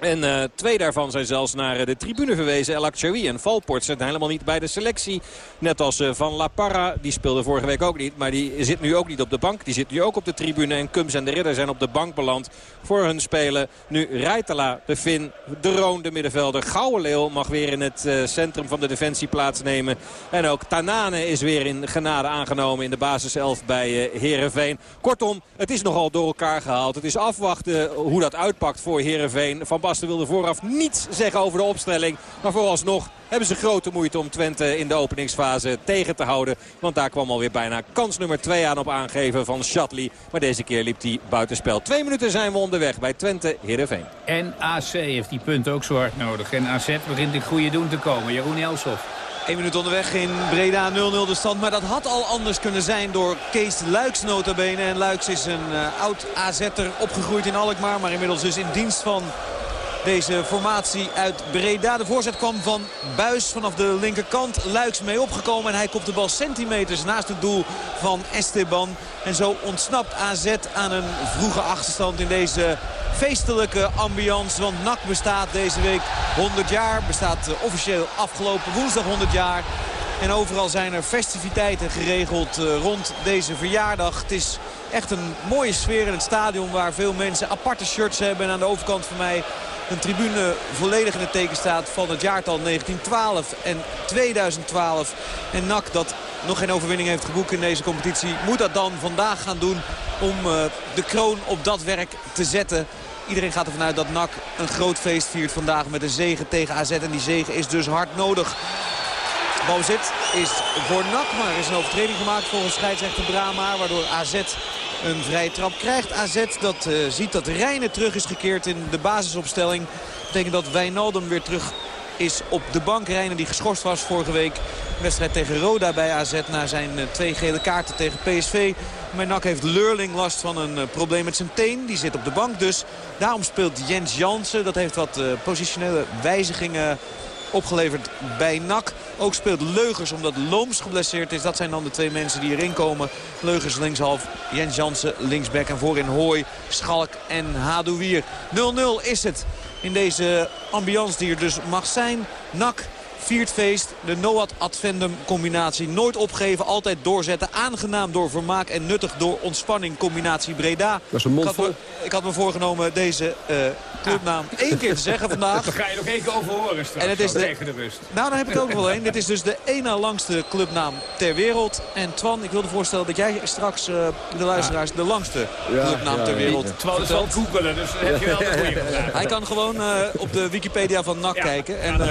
En uh, twee daarvan zijn zelfs naar de tribune verwezen. El en Valport zijn helemaal niet bij de selectie. Net als uh, Van La Parra. Die speelde vorige week ook niet. Maar die zit nu ook niet op de bank. Die zit nu ook op de tribune. En Kums en de Ridder zijn op de bank beland voor hun spelen. Nu Rijtala, de Fin, de Roon, de middenvelder. Gouwenleeuw mag weer in het centrum van de defensie plaatsnemen. En ook Tanane is weer in genade aangenomen in de basiself bij Heerenveen. Kortom, het is nogal door elkaar gehaald. Het is afwachten hoe dat uitpakt voor Heerenveen. Van Basten wilde vooraf niets zeggen over de opstelling. Maar vooralsnog hebben ze grote moeite om Twente in de openingsfase tegen te houden. Want daar kwam alweer bijna kans nummer 2 aan op aangeven van Shatley. Maar deze keer liep hij buitenspel. Twee minuten zijn we onderweg bij Twente Heerenveen. En AC heeft die punten ook zo hard nodig. En AZ begint in goede doen te komen. Jeroen Elsof. 1 minuut onderweg in Breda 0-0 de stand. Maar dat had al anders kunnen zijn door Kees Luiks notabene. En Luiks is een uh, oud AZ'er opgegroeid in Alkmaar. Maar inmiddels dus in dienst van deze formatie uit Breda. De voorzet kwam van Buis vanaf de linkerkant. Luiks mee opgekomen en hij komt de bal centimeters naast het doel van Esteban. En zo ontsnapt AZ aan een vroege achterstand in deze feestelijke ambiance. Want NAC bestaat deze week 100 jaar. Bestaat officieel afgelopen woensdag 100 jaar. En overal zijn er festiviteiten geregeld rond deze verjaardag. Het is echt een mooie sfeer in het stadion waar veel mensen aparte shirts hebben. En aan de overkant van mij een tribune volledig in het teken staat van het jaartal 1912 en 2012. En NAC dat nog geen overwinning heeft geboekt in deze competitie... moet dat dan vandaag gaan doen om uh, de kroon op dat werk te zetten. Iedereen gaat ervan uit dat NAC een groot feest viert vandaag met een zege tegen AZ. En die zege is dus hard nodig. Balzit is voor NAC, maar er is een overtreding gemaakt volgens scheidsrechter Brama. Waardoor AZ een vrije trap krijgt. AZ dat eh, ziet dat Rijnen terug is gekeerd in de basisopstelling. Dat betekent dat Wijnaldum weer terug is op de bank. Rijnen die geschorst was vorige week. Wedstrijd tegen Roda bij AZ na zijn eh, twee gele kaarten tegen PSV. NAC heeft Leurling last van een eh, probleem met zijn teen. Die zit op de bank dus. Daarom speelt Jens Jansen. Dat heeft wat positionele wijzigingen opgeleverd bij NAC. Ook speelt Leugers omdat Looms geblesseerd is. Dat zijn dan de twee mensen die erin komen. Leugers linkshalf, Jens Jansen linksback en voorin Hooi, Schalk en Hadouier. 0-0 is het in deze ambiance die er dus mag zijn. NAC viert feest. De Noat Advendum combinatie. Nooit opgeven, altijd doorzetten. Aangenaam door vermaak en nuttig door ontspanning combinatie Breda. Dat is een mond ik, had me, ik had me voorgenomen deze eh, clubnaam één keer te zeggen vandaag. [laughs] Daar ga je nog één keer over horen straks. En het is de- tegen de rust. Nou, dan heb ik ook nog wel één. Dit is dus de één na langste clubnaam ter wereld. En Twan, ik wilde voorstellen dat jij straks eh, de luisteraars de langste clubnaam ja, ter wereld Twan is wel googelen, dus dan heb je wel de goede. [laughs] Hij kan gewoon eh, op de Wikipedia van NAC kijken. En dan.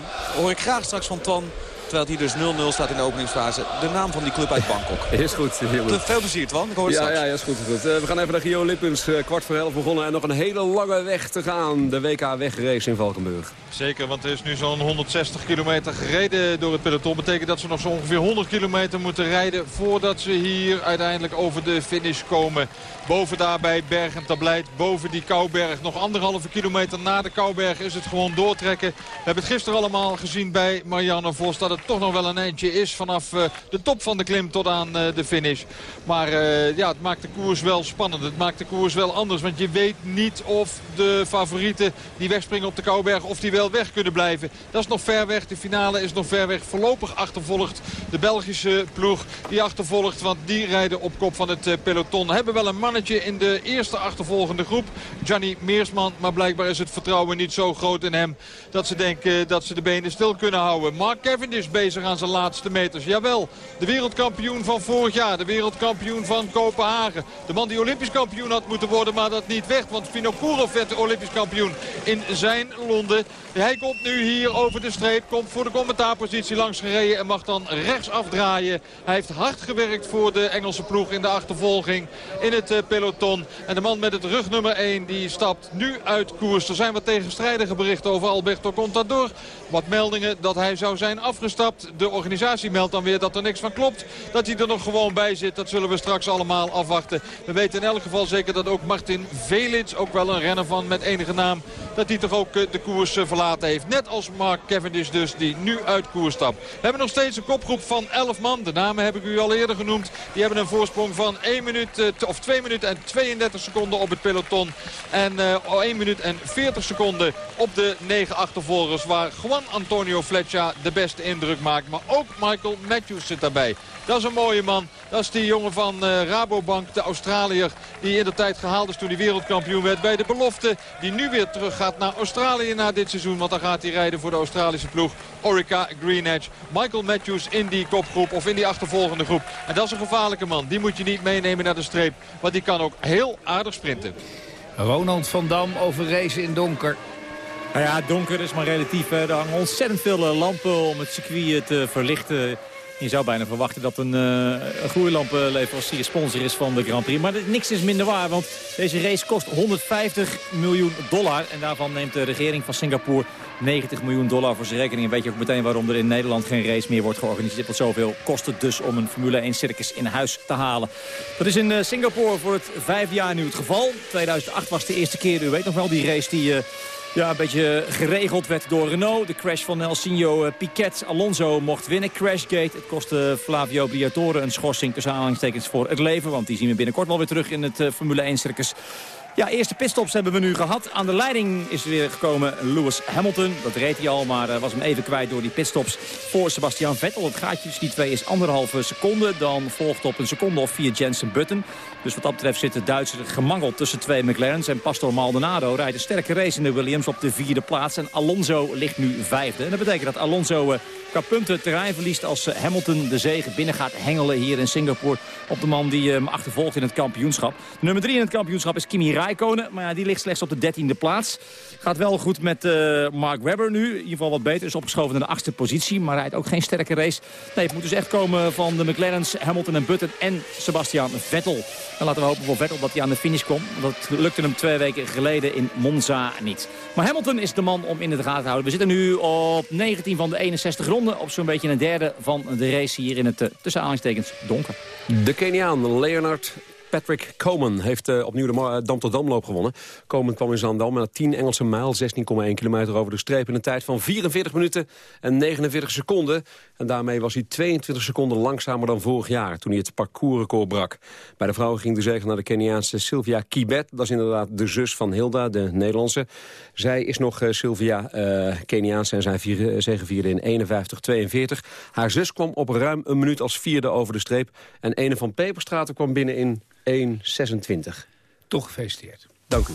Eh, hoor ik graag straks van Twan, terwijl het hier dus 0-0 staat in de openingsfase, de naam van die club uit Bangkok. [laughs] Is goed, heel Te veel plezier, Twan. Ik hoor het Ja, straks. ja, ja, is goed. Is goed. Eh, we gaan even naar Gio Lippens. eh, kwart voor elf begonnen en nog een hele lange weg te gaan. De WK wegrace in Valkenburg. Zeker, want er is nu zo'n 160 kilometer gereden door het peloton. Betekent dat ze nog zo ongeveer 100 kilometer moeten rijden... voordat ze hier uiteindelijk over de finish komen. Boven daar bij Berg en Tablijt, boven die Kouberg. Nog anderhalve kilometer na de Kouberg is het gewoon doortrekken. We hebben het gisteren allemaal gezien bij Marianne Vos... dat het toch nog wel een eindje is vanaf eh, de top van de klim tot aan eh, de finish. Maar eh, ja, het maakt de koers wel spannend. Het maakt de koers wel anders. Want je weet niet of de favorieten die wegspringen op de Kouberg... of die wel weg kunnen blijven. Dat is nog ver weg. De finale is nog ver weg. Voorlopig achtervolgt de Belgische ploeg die achtervolgt. Want die rijden op kop van het peloton. Hebben wel een in de eerste achtervolgende groep. Gianni Meersman. Maar blijkbaar is het vertrouwen niet zo groot in hem... dat ze denken dat ze de benen stil kunnen houden. Mark Cavendish bezig aan zijn laatste meters. Jawel, de wereldkampioen van vorig jaar. De wereldkampioen van Kopenhagen. De man die olympisch kampioen had moeten worden, maar dat niet weg. Want Vinokourov werd de olympisch kampioen in zijn Londen. Hij komt nu hier over de streep. Komt voor de commentaarpositie langs gereden en mag dan rechts afdraaien. Hij heeft hard gewerkt voor de Engelse ploeg in de achtervolging in het eh, peloton. En de man met het rugnummer 1 die stapt nu uit koers. Er zijn wat tegenstrijdige berichten over Alberto Contador. Wat meldingen dat hij zou zijn afgestapt. De organisatie meldt dan weer dat er niks van klopt. Dat hij er nog gewoon bij zit, dat zullen we straks allemaal afwachten. We weten in elk geval zeker dat ook Martin Velits, ook wel een renner van met enige naam... dat hij toch ook eh, de koers eh, verlaten heeft. Net als Mark Cavendish dus, die nu uit koers stapt. We hebben nog steeds een kopgroep van 11 man. De namen heb ik u al eerder genoemd. Die hebben een voorsprong van 1 minuut, eh, of 2 minuten en 32 seconden op het peloton. En eh 1 minuut en 40 seconden op de 9 achtervolgers. Waar Juan Antonio Fletcher de beste indruk maakt. Maar ook Michael Matthews zit daarbij. Dat is een mooie man. Dat is die jongen van Rabobank, de Australiër. Die in de tijd gehaald is toen hij wereldkampioen werd bij de belofte. Die nu weer terug gaat naar Australië na dit seizoen. Want dan gaat hij rijden voor de Australische ploeg Orica Green Edge. Michael Matthews in die kopgroep of in die achtervolgende groep. En dat is een gevaarlijke man. Die moet je niet meenemen naar de streep. Want die kan ook heel aardig sprinten. Ronald van Dam over race in donker. Nou ja, donker is maar relatief. hè. Er hangen ontzettend veel eh, lampen om het circuit eh, te verlichten. Je zou bijna verwachten dat een, uh, sponsor is van de Grand Prix. Maar niks is minder waar, want deze race kost 150 miljoen dollar. En daarvan neemt de regering van Singapore 90 miljoen dollar voor zijn rekening. En weet je ook meteen waarom er in Nederland geen race meer wordt georganiseerd. Want zoveel kost het dus om een Formule 1 circus in huis te halen. Dat is in eh, Singapore voor het vijfde jaar nu het geval. 2008 was de eerste keer, u weet nog wel, die race die... eh, ja, een beetje geregeld werd door Renault. De crash van Nelsinho eh, Piquet. Alonso mocht winnen. Crashgate. Het kostte Flavio Briatore een schorsing tussen aanhalingstekens voor het leven. Want die zien we binnenkort wel weer terug in het eh, Formule 1 circus. Ja, eerste pitstops hebben we nu gehad. Aan de leiding is weer gekomen Lewis Hamilton. Dat reed hij al, maar eh, was hem even kwijt door die pitstops voor Sebastian Vettel. Het gaatje tussen die twee is anderhalve seconde. Dan volgt op een seconde of vier Jensen Button. Dus wat dat betreft zit de Duitser gemangeld tussen twee McLaren's. En Pastor Maldonado rijdt een sterke race in de Williams op de vierde plaats. En Alonso ligt nu vijfde. En dat betekent dat Alonso eh, punten terrein verliest als eh, Hamilton de zege binnen gaat hengelen hier in Singapore op de man die hem achtervolgt in het kampioenschap. Nummer 3 in het kampioenschap is Kimi Räikkönen, maar ja, die ligt slechts op de dertiende plaats. Gaat wel goed met eh, Mark Webber nu, in ieder geval wat beter, is opgeschoven naar de achtste positie, maar rijdt ook geen sterke race. Nee, het moet dus echt komen van de McLaren's, Hamilton en Button en Sebastian Vettel. En laten we hopen voor Vettel dat hij aan de finish komt. Dat lukte hem twee weken geleden in Monza niet. Maar Hamilton is de man om in de gaten te houden. We zitten nu op 19 van de 61 ronden. Op zo'n beetje een derde van de race hier in het uh, tussen aanhalingstekens donker. De Keniaan Leonard Patrick Komen heeft uh, opnieuw de Dam tot Damloop gewonnen. Komen kwam in Zandam met 10 Engelse mijl, 16,1 kilometer over de streep... in een tijd van 44 minuten en 49 seconden. En daarmee was hij 22 seconden langzamer dan vorig jaar... toen hij het parcoursrecord brak. Bij de vrouwen ging de zege naar de Keniaanse Sylvia Kibet. Dat is inderdaad de zus van Hilda, de Nederlandse. Zij is nog uh, Sylvia Keniaanse en zij vier, zegevierde in 51-42. Haar zus kwam op ruim een minuut als vierde over de streep. En ene van Peperstraten kwam binnen in 1,26. Toch gefeliciteerd. Dank u.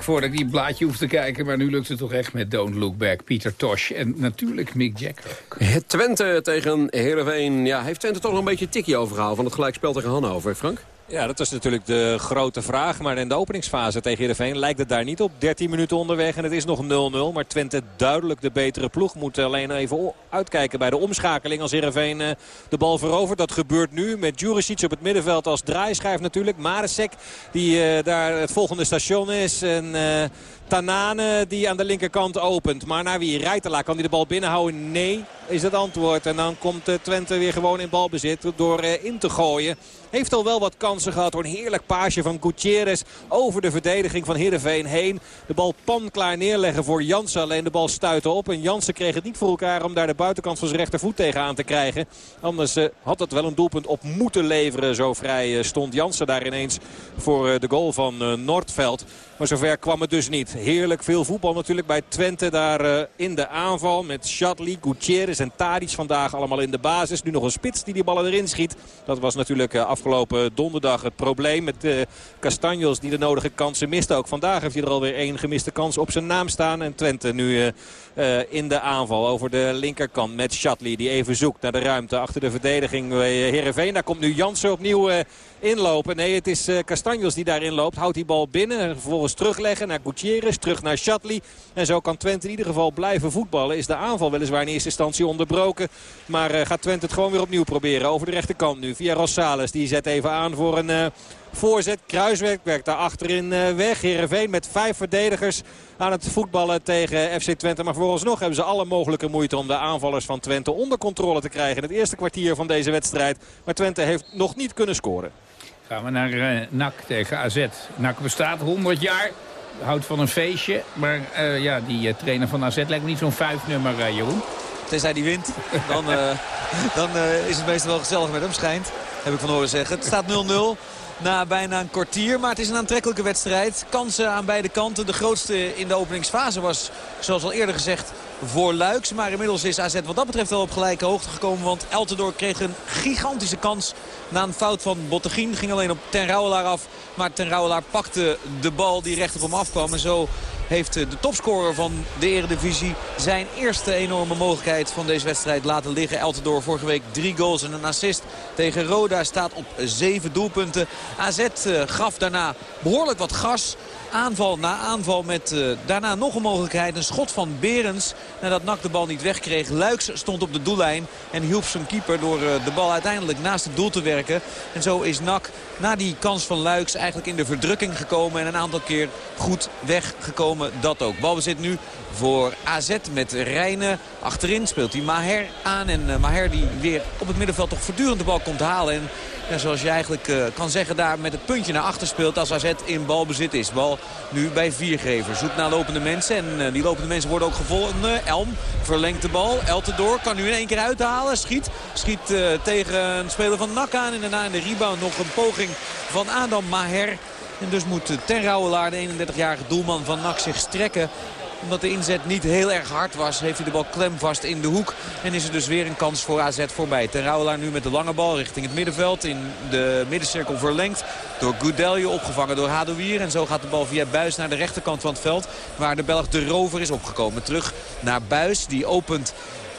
vaak voor dat ik die blaadje hoef te kijken... maar nu lukt het toch echt met Don't Look Back, Pieter Tosh. En natuurlijk Mick Jagger. Twente tegen Heerenveen. Ja, heeft Twente toch nog een beetje tikkie overgehaald van het gelijkspel tegen Hannover, Frank? Ja, dat is natuurlijk de grote vraag. Maar in de openingsfase tegen Heerenveen lijkt het daar niet op. 13 minuten onderweg en het is nog 0-0. Maar Twente duidelijk de betere ploeg. Moet alleen even uitkijken bij de omschakeling als Heerenveen eh, de bal verovert. Dat gebeurt nu met Juricic op het middenveld als draaischijf natuurlijk. Maresek die eh, daar het volgende station is. En eh, Tanane die aan de linkerkant opent. Maar naar wie? Rijtela. Kan hij de bal binnenhouden? Nee, is het antwoord. En dan komt eh, Twente weer gewoon in balbezit door eh, in te gooien. Heeft al wel wat kansen gehad door een heerlijk paasje van Gutierrez over de verdediging van Heerenveen heen. De bal pan klaar neerleggen voor Jansen. Alleen de bal stuitte op. En Jansen kreeg het niet voor elkaar om daar de buitenkant van zijn rechtervoet tegenaan te krijgen. Anders eh, had het wel een doelpunt op moeten leveren. Zo vrij stond Jansen daar ineens voor de goal van Noordveld. Maar zover kwam het dus niet. Heerlijk veel voetbal natuurlijk bij Twente daar eh, in de aanval. Met Shatley, Gutierrez en Tadic vandaag allemaal in de basis. Nu nog een spits die die ballen erin schiet. Dat was natuurlijk eh, afgelopen donderdag het probleem met Castanjos die de nodige kansen miste. Ook vandaag heeft hij er alweer één gemiste kans op zijn naam staan. En Twente nu in de aanval over de linkerkant met Shatley. Die even zoekt naar de ruimte achter de verdediging bij Heerenveen. Daar komt nu Jansen opnieuw inlopen. Nee, het is eh, Castanjos die daarin loopt. Houdt die bal binnen. En vervolgens terugleggen naar Gutierrez. Terug naar Shatley. En zo kan Twente in ieder geval blijven voetballen. Is de aanval weliswaar in eerste instantie onderbroken. Maar eh, gaat Twente het gewoon weer opnieuw proberen. Over de rechterkant nu via Rosales. Die zet even aan voor een... eh, Voorzet, Kruisweg werkt daar achterin weg. Heerenveen met vijf verdedigers aan het voetballen tegen FC Twente. Maar vooralsnog hebben ze alle mogelijke moeite om de aanvallers van Twente onder controle te krijgen. In het eerste kwartier van deze wedstrijd. Maar Twente heeft nog niet kunnen scoren. Gaan we naar eh, NAC tegen AZ. NAC bestaat 100 jaar. Houdt van een feestje. Maar eh, ja, die eh, trainer van AZ lijkt me niet zo'n vijfnummer, eh Jeroen. Tenzij die wint, dan, [laughs] dan is het meestal wel gezellig met hem, schijnt. Heb ik van horen zeggen. Het staat 0-0 na bijna een kwartier. Maar het is een aantrekkelijke wedstrijd. Kansen aan beide kanten. De grootste in de openingsfase was, zoals al eerder gezegd, voor Luiks. Maar inmiddels is AZ wat dat betreft wel op gelijke hoogte gekomen. Want Eltendoor kreeg een gigantische kans na een fout van Bottegien. Ging alleen op Ten Rouwelaar af. Maar Ten Rouwelaar pakte de bal die recht op hem afkwam. En zo heeft de topscorer van de eredivisie zijn eerste enorme mogelijkheid van deze wedstrijd laten liggen. Eltendoor vorige week drie goals en een assist tegen Roda staat op zeven doelpunten. AZ eh, gaf daarna behoorlijk wat gas. Aanval na aanval met eh, daarna nog een mogelijkheid. Een schot van Berens nadat Nak de bal niet wegkreeg. Luiks stond op de doellijn en hielp zijn keeper door eh, de bal uiteindelijk naast het doel te werken. En zo is Nak na die kans van Luiks eigenlijk in de verdrukking gekomen. En een aantal keer goed weggekomen. Dat ook. Balbezit nu voor AZ met Rijnen. Achterin speelt hij Maher aan. En eh, Maher die weer op het middenveld toch voortdurend de bal komt halen. En ja, zoals je eigenlijk eh, kan zeggen daar met het puntje naar achter speelt als AZ in balbezit is. Bal nu bij Viergever. Zoekt naar lopende mensen. En eh, die lopende mensen worden ook gevonden. Elm verlengt de bal. Eltendoor kan nu in één keer uithalen. Schiet. Schiet eh, tegen een speler van NAC aan. En daarna in de rebound nog een poging van Adam Maher. En dus moet Ten Rouwelaar, de 31-jarige doelman van NAC, zich strekken omdat de inzet niet heel erg hard was, heeft hij de bal klemvast in de hoek. En is er dus weer een kans voor AZ voorbij. Ten Rouwelaar nu met de lange bal richting het middenveld. In de middencirkel verlengd door Goudelje, opgevangen door Hadouier. En zo gaat de bal via Buis naar de rechterkant van het veld. Waar de Belg de Rover is opgekomen. Terug naar Buis, die opent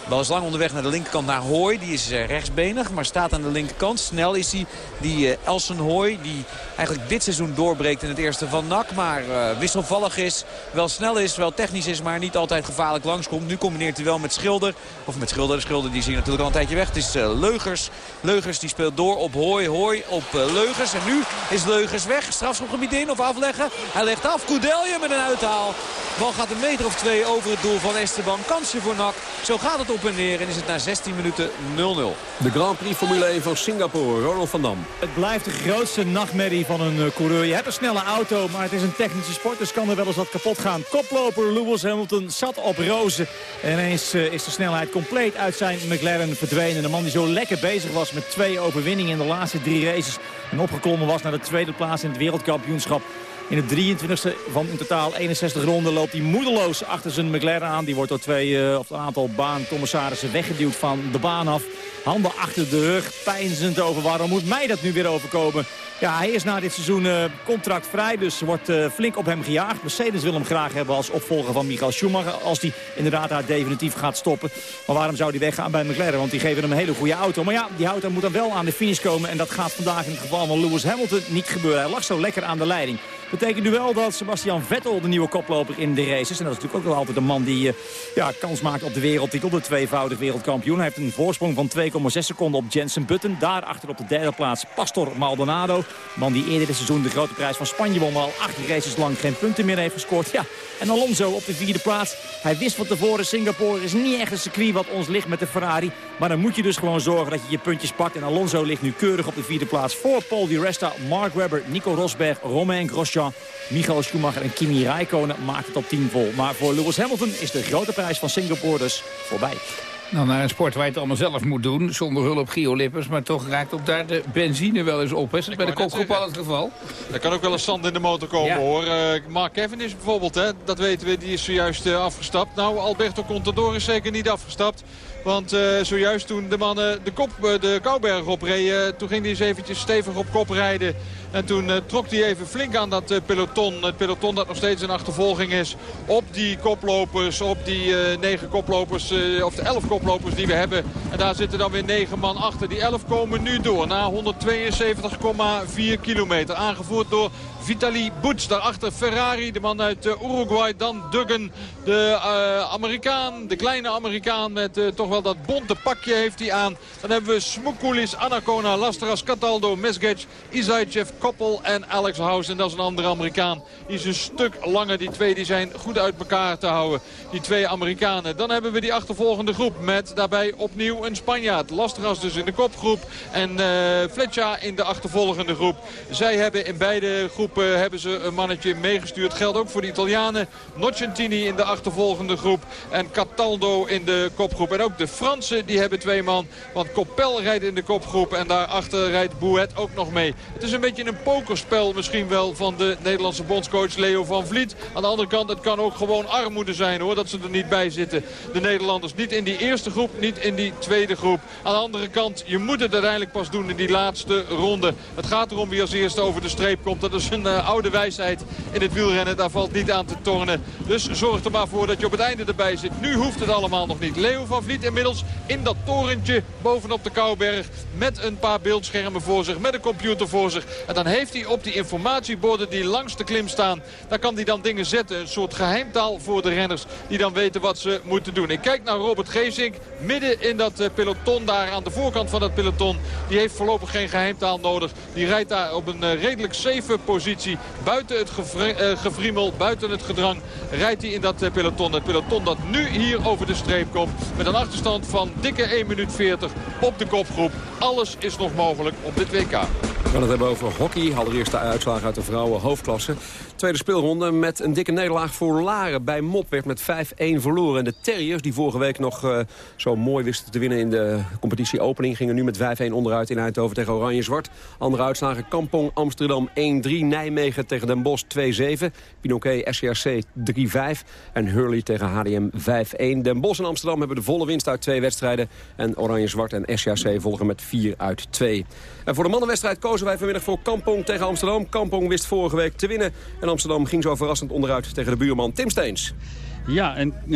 Bal is lang onderweg naar de linkerkant naar Hooi. Die is eh, rechtsbenig, maar staat aan de linkerkant. Snel is hij die eh, Elsen Hooi. Die eigenlijk dit seizoen doorbreekt in het eerste van NAC. Maar eh, wisselvallig is. Wel snel is, wel technisch is, maar niet altijd gevaarlijk langskomt. Nu combineert hij wel met Schilder. Of met Schilder. De Schilder die zie natuurlijk al een tijdje weg. Het is eh, Leugers. Leugers die speelt door op Hooi. Hooi op Leugers. En nu is Leugers weg. Strafschopgebied in of afleggen. Hij legt af. Koudelje met een uithaal. Bal gaat een meter of twee over het doel van Esteban. Kansje voor NAC. Zo gaat het op en neer. En is het na 16 minuten 0-0. De Grand Prix Formule 1 van Singapore, Ronald van Dam. Het blijft de grootste nachtmerrie van een eh, coureur. Je hebt een snelle auto, maar het is een technische sport. Dus kan er wel eens wat kapot gaan. Koploper Lewis Hamilton zat op rozen. En ineens eh, is de snelheid compleet uit zijn McLaren verdwenen. De man die zo lekker bezig was met twee overwinningen in de laatste drie races. En opgeklommen was naar de tweede plaats in het wereldkampioenschap. In de 23e van in totaal 61 ronden loopt hij moedeloos achter zijn McLaren aan. Die wordt door twee, eh, of een aantal baancommissarissen weggeduwd van de baan af. Handen achter de rug, pijnzend over waarom moet mij dat nu weer overkomen. Ja, hij is na dit seizoen eh, contractvrij, dus wordt eh, flink op hem gejaagd. Mercedes wil hem graag hebben als opvolger van Michael Schumacher... als hij inderdaad daar definitief gaat stoppen. Maar waarom zou hij weggaan bij McLaren? Want die geven hem een hele goede auto. Maar ja, die auto moet dan wel aan de finish komen... en dat gaat vandaag in het geval van Lewis Hamilton niet gebeuren. Hij lag zo lekker aan de leiding. Betekent nu wel dat Sebastian Vettel de nieuwe koploper in de race is. En dat is natuurlijk ook wel altijd een man die eh, ja, kans maakt op de wereldtitel. De tweevoudig wereldkampioen. Hij heeft een voorsprong van 2,6 seconden op Jensen Button. Daarachter op de derde plaats Pastor Maldonado. Man die eerder dit seizoen de grote prijs van Spanje won. Al acht races lang geen punten meer heeft gescoord. Ja, en Alonso op de vierde plaats. Hij wist van tevoren, Singapore is niet echt een circuit wat ons ligt met de Ferrari. Maar dan moet je dus gewoon zorgen dat je je puntjes pakt. En Alonso ligt nu keurig op de vierde plaats voor Paul Di Resta, Mark Webber, Nico Rosberg, Romain Grosjean, Michael Schumacher en Kimi Räikkönen maakt het op 10 vol. Maar voor Lewis Hamilton is de grote prijs van Singapore dus voorbij. Nou, naar een sport waar je het allemaal zelf moet doen, zonder hulp Gio Lippers. Maar toch raakt ook daar de benzine wel eens op. Hè? Is dat bij de kopgroep al het geval? Er kan ook wel eens zand in de motor komen Ja. hoor. Eh, Mark Kevin is bijvoorbeeld, hè, dat weten we, die is zojuist eh, afgestapt. Nou, Alberto Contador is zeker niet afgestapt. Want eh, zojuist toen de mannen de, kop, de Kouberg opreden, toen ging hij eens eventjes stevig op kop rijden. En toen eh, trok hij even flink aan dat eh, peloton. Het peloton dat nog steeds in achtervolging is op die koplopers, op die eh, negen koplopers, of de elf koplopers die we hebben. En daar zitten dan weer negen man achter. Die elf komen nu door na 172,4 kilometer. Aangevoerd door Vitaly Butz. Daarachter Ferrari, de man uit Uruguay. Dan Duggan, de Amerikaan, de kleine Amerikaan met toch wel dat bonte pakje heeft hij aan. Dan hebben we Smukulis, Anacona, Lastras, Cataldo, Mesgec, Isaitjev, Koppel en Alex House. En dat is een andere Amerikaan. Die is een stuk langer. Die twee die zijn goed uit elkaar te houden. Die twee Amerikanen. Dan hebben we die achtervolgende groep met daarbij opnieuw een Spanjaard. Lastras dus in de kopgroep en eh Fletcher in de achtervolgende groep. Zij hebben in beide groepen hebben ze een mannetje meegestuurd. Geldt ook voor de Italianen. Nocentini in de achtervolgende groep en Cataldo in de kopgroep. En ook de Fransen die hebben twee man. Want Coppel rijdt in de kopgroep en daarachter rijdt Bouet ook nog mee. Het is een beetje een pokerspel misschien wel van de Nederlandse bondscoach Leo van Vliet. Aan de andere kant, het kan ook gewoon armoede zijn hoor, dat ze er niet bij zitten. De Nederlanders niet in die eerste groep, niet in die tweede groep. Aan de andere kant, je moet het uiteindelijk pas doen in die laatste ronde. Het gaat erom wie als eerste over de streep komt. Dat is een eh, oude wijsheid in het wielrennen. Daar valt niet aan te tornen. Dus zorg er maar voor dat je op het einde erbij zit. Nu hoeft het allemaal nog niet. Leo van Vliet inmiddels in dat torentje bovenop de Kouberg. Met een paar beeldschermen voor zich. Met een computer voor zich. En dan heeft hij op die informatieborden die langs de klim staan. Daar kan hij dan dingen zetten. Een soort geheimtaal voor de renners. Die dan weten wat ze moeten doen. Ik kijk naar Robert Geesink. Midden in dat eh, peloton daar aan de voorkant van dat peloton. Die heeft voorlopig geen geheimtaal nodig. Die rijdt daar op een eh, redelijk safe positie. Buiten het gevri- eh, gevriemel, buiten het gedrang. Rijdt hij in dat peloton. Het peloton dat nu hier over de streep komt. Met een achterstand van dikke 1 minuut 40 op de kopgroep. Alles is nog mogelijk op dit WK. We gaan het hebben over hockey. Allereerst de uitslagen uit de vrouwen hoofdklasse. Tweede speelronde met een dikke nederlaag voor Laren. Bij Mop werd met 5-1 verloren. En de Terriers, die vorige week nog eh, zo mooi wisten te winnen in de competitieopening... gingen nu met 5-1 onderuit in Eindhoven tegen Oranje-Zwart. Andere uitslagen Kampong Amsterdam 1-3. Nijmegen tegen Den Bosch 2-7. Pinoquet SCRC 3-5. En Hurley tegen HDM 5-1. Den Bosch en Amsterdam hebben de volle winst uit twee wedstrijden. En Oranje-Zwart en SCRC volgen met 4 uit 2. En voor de mannenwedstrijd kozen wij vanmiddag voor Kampong tegen Amsterdam. Kampong wist vorige week te winnen. En Amsterdam ging zo verrassend onderuit tegen de buurman Tim Steens. Ja, en eh,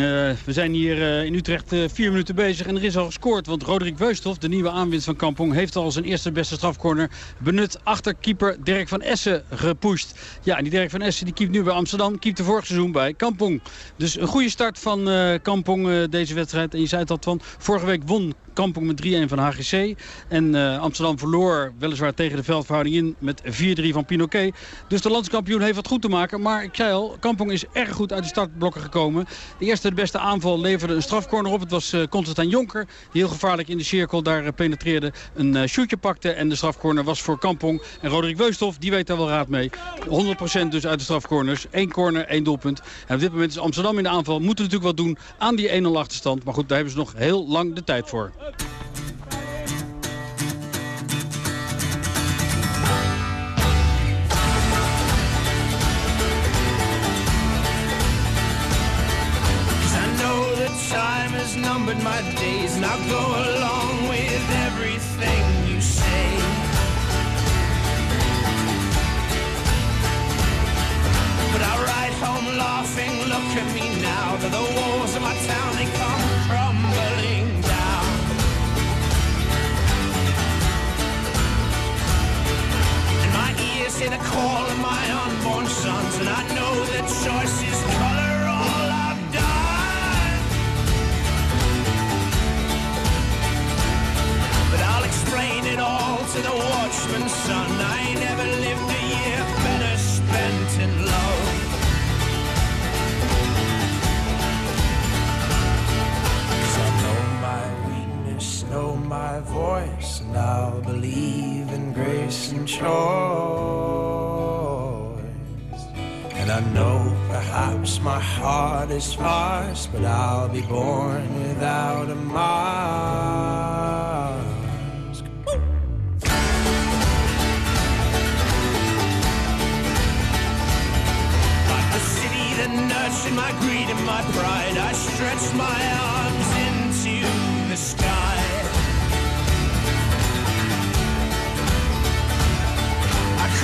we zijn hier eh, in Utrecht eh, vier minuten bezig en er is al gescoord. Want Roderick Weusthof, de nieuwe aanwinst van Kampong... heeft al zijn eerste beste strafcorner benut achter keeper Dirk van Essen gepusht. Ja, en die Dirk van Essen die keept nu bij Amsterdam, keept er vorig seizoen bij Kampong. Dus een goede start van Kampong deze wedstrijd. En je zei het al, van vorige week won Kampong met 3-1 van HGC. En eh, Amsterdam verloor weliswaar tegen de veldverhouding in met 4-3 van Pinoquet. Dus de landskampioen heeft wat goed te maken. Maar ik zei al, Kampong is erg goed uit de startblokken gekomen. De eerste de beste aanval leverde een strafcorner op. Het was eh Constantijn Jonker die heel gevaarlijk in de cirkel daar eh, penetreerde. Een shootje pakte en de strafcorner was voor Kampong. En Roderick Weusthof, die weet daar wel raad mee. 100% dus uit de strafcorners. Eén corner, één doelpunt. En op dit moment is Amsterdam in de aanval. Moeten natuurlijk wat doen aan die 1-0 achterstand. Maar goed, daar hebben ze nog heel lang de tijd voor. numbered my days and I go along with everything you say. But I ride home laughing, look at me now the walls of my town they come hear the call of my unborn sons, and I know that choice is color all I've done. But I'll explain it all to the watchman's son. I never lived a year better spent in love. Cause I know my weakness, know my voice, and I'll believe in grace and choice. And I know perhaps my heart is sparse, but I'll be born without a mask. Like the city that nurtured my greed and my pride, I stretched my arms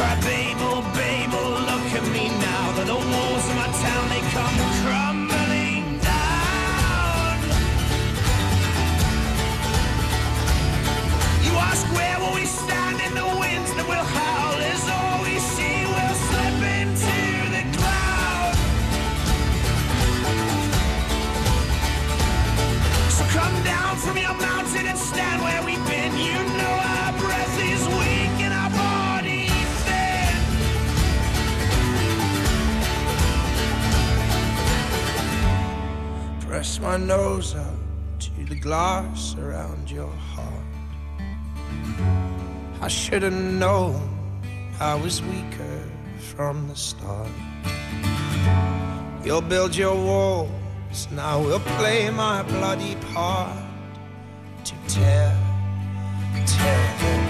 Cry, Babel, Babel, look at me now. That the walls of my town they come Press my nose up to the glass around your heart. I should have known I was weaker from the start. You'll build your walls, now we'll play my bloody part to tear, tear them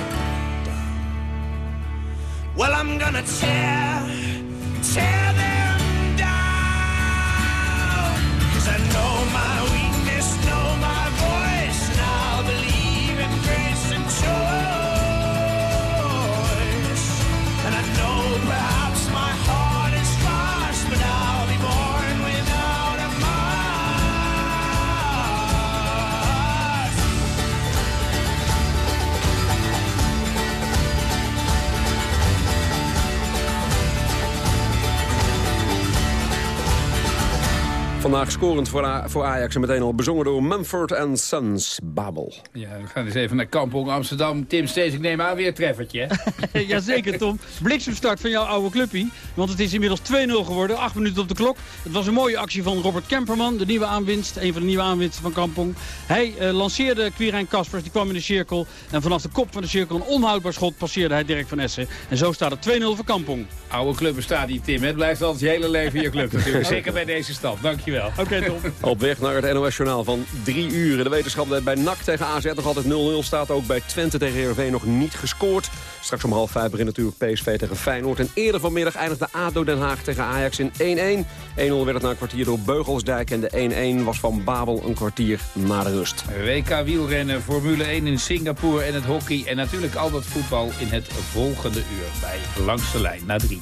down. Well, I'm gonna tear, tear Vandaag scorend voor, A- voor Ajax en meteen al bezongen door Mumford Sons, Babel. Ja, we gaan eens even naar Kampong Amsterdam. Tim Stees, ik neem aan weer een treffertje? [laughs] Jazeker, Tom. Bliksemstart van jouw oude clubpie. Want het is inmiddels 2-0 geworden. 8 minuten op de klok. Het was een mooie actie van Robert Kemperman. De nieuwe aanwinst. Een van de nieuwe aanwinsten van Kampong. Hij eh, lanceerde Quirijn Kaspers. Die kwam in de cirkel. En vanaf de kop van de cirkel een onhoudbaar schot passeerde hij Dirk van Essen. En zo staat het 2-0 voor Kampong. Oude club bestaat niet, Tim. Het blijft altijd je hele leven je club [laughs] natuurlijk. Zeker bij deze stand. Dankjewel. Oké, Tom. Op weg naar het NOS-journaal van drie uur. De wetenschap dat bij NAC tegen AZ nog altijd 0-0 staat. Ook bij Twente tegen Heerenveen nog niet gescoord. Straks om half vijf begint natuurlijk PSV tegen Feyenoord. En eerder vanmiddag eindigde ADO Den Haag tegen Ajax in 1-1. 1-0 werd het na een kwartier door Beugelsdijk. En de 1-1 was van Babel een kwartier na de rust. WK wielrennen, Formule 1 in Singapore en het hockey. En natuurlijk al dat voetbal in het volgende uur bij Langs de Lijn na drie.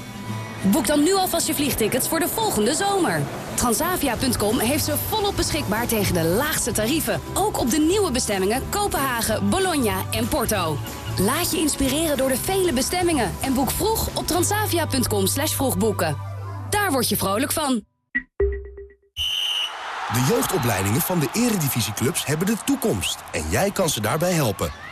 Boek dan nu alvast je vliegtickets voor de volgende zomer. Transavia.com heeft ze volop beschikbaar tegen de laagste tarieven. Ook op de nieuwe bestemmingen Kopenhagen, Bologna en Porto. Laat je inspireren door de vele bestemmingen. En boek vroeg op transavia.com slash vroegboeken. Daar word je vrolijk van. De jeugdopleidingen van de eredivisieclubs hebben de toekomst. En jij kan ze daarbij helpen.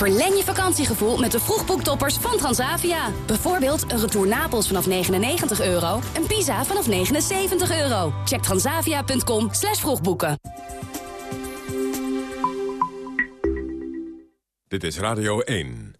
Verleng je vakantiegevoel met de vroegboektoppers van Transavia. Bijvoorbeeld een retour Napels vanaf 99 euro en Pisa vanaf 79 euro. Check transavia.com slash vroegboeken. Dit is Radio 1.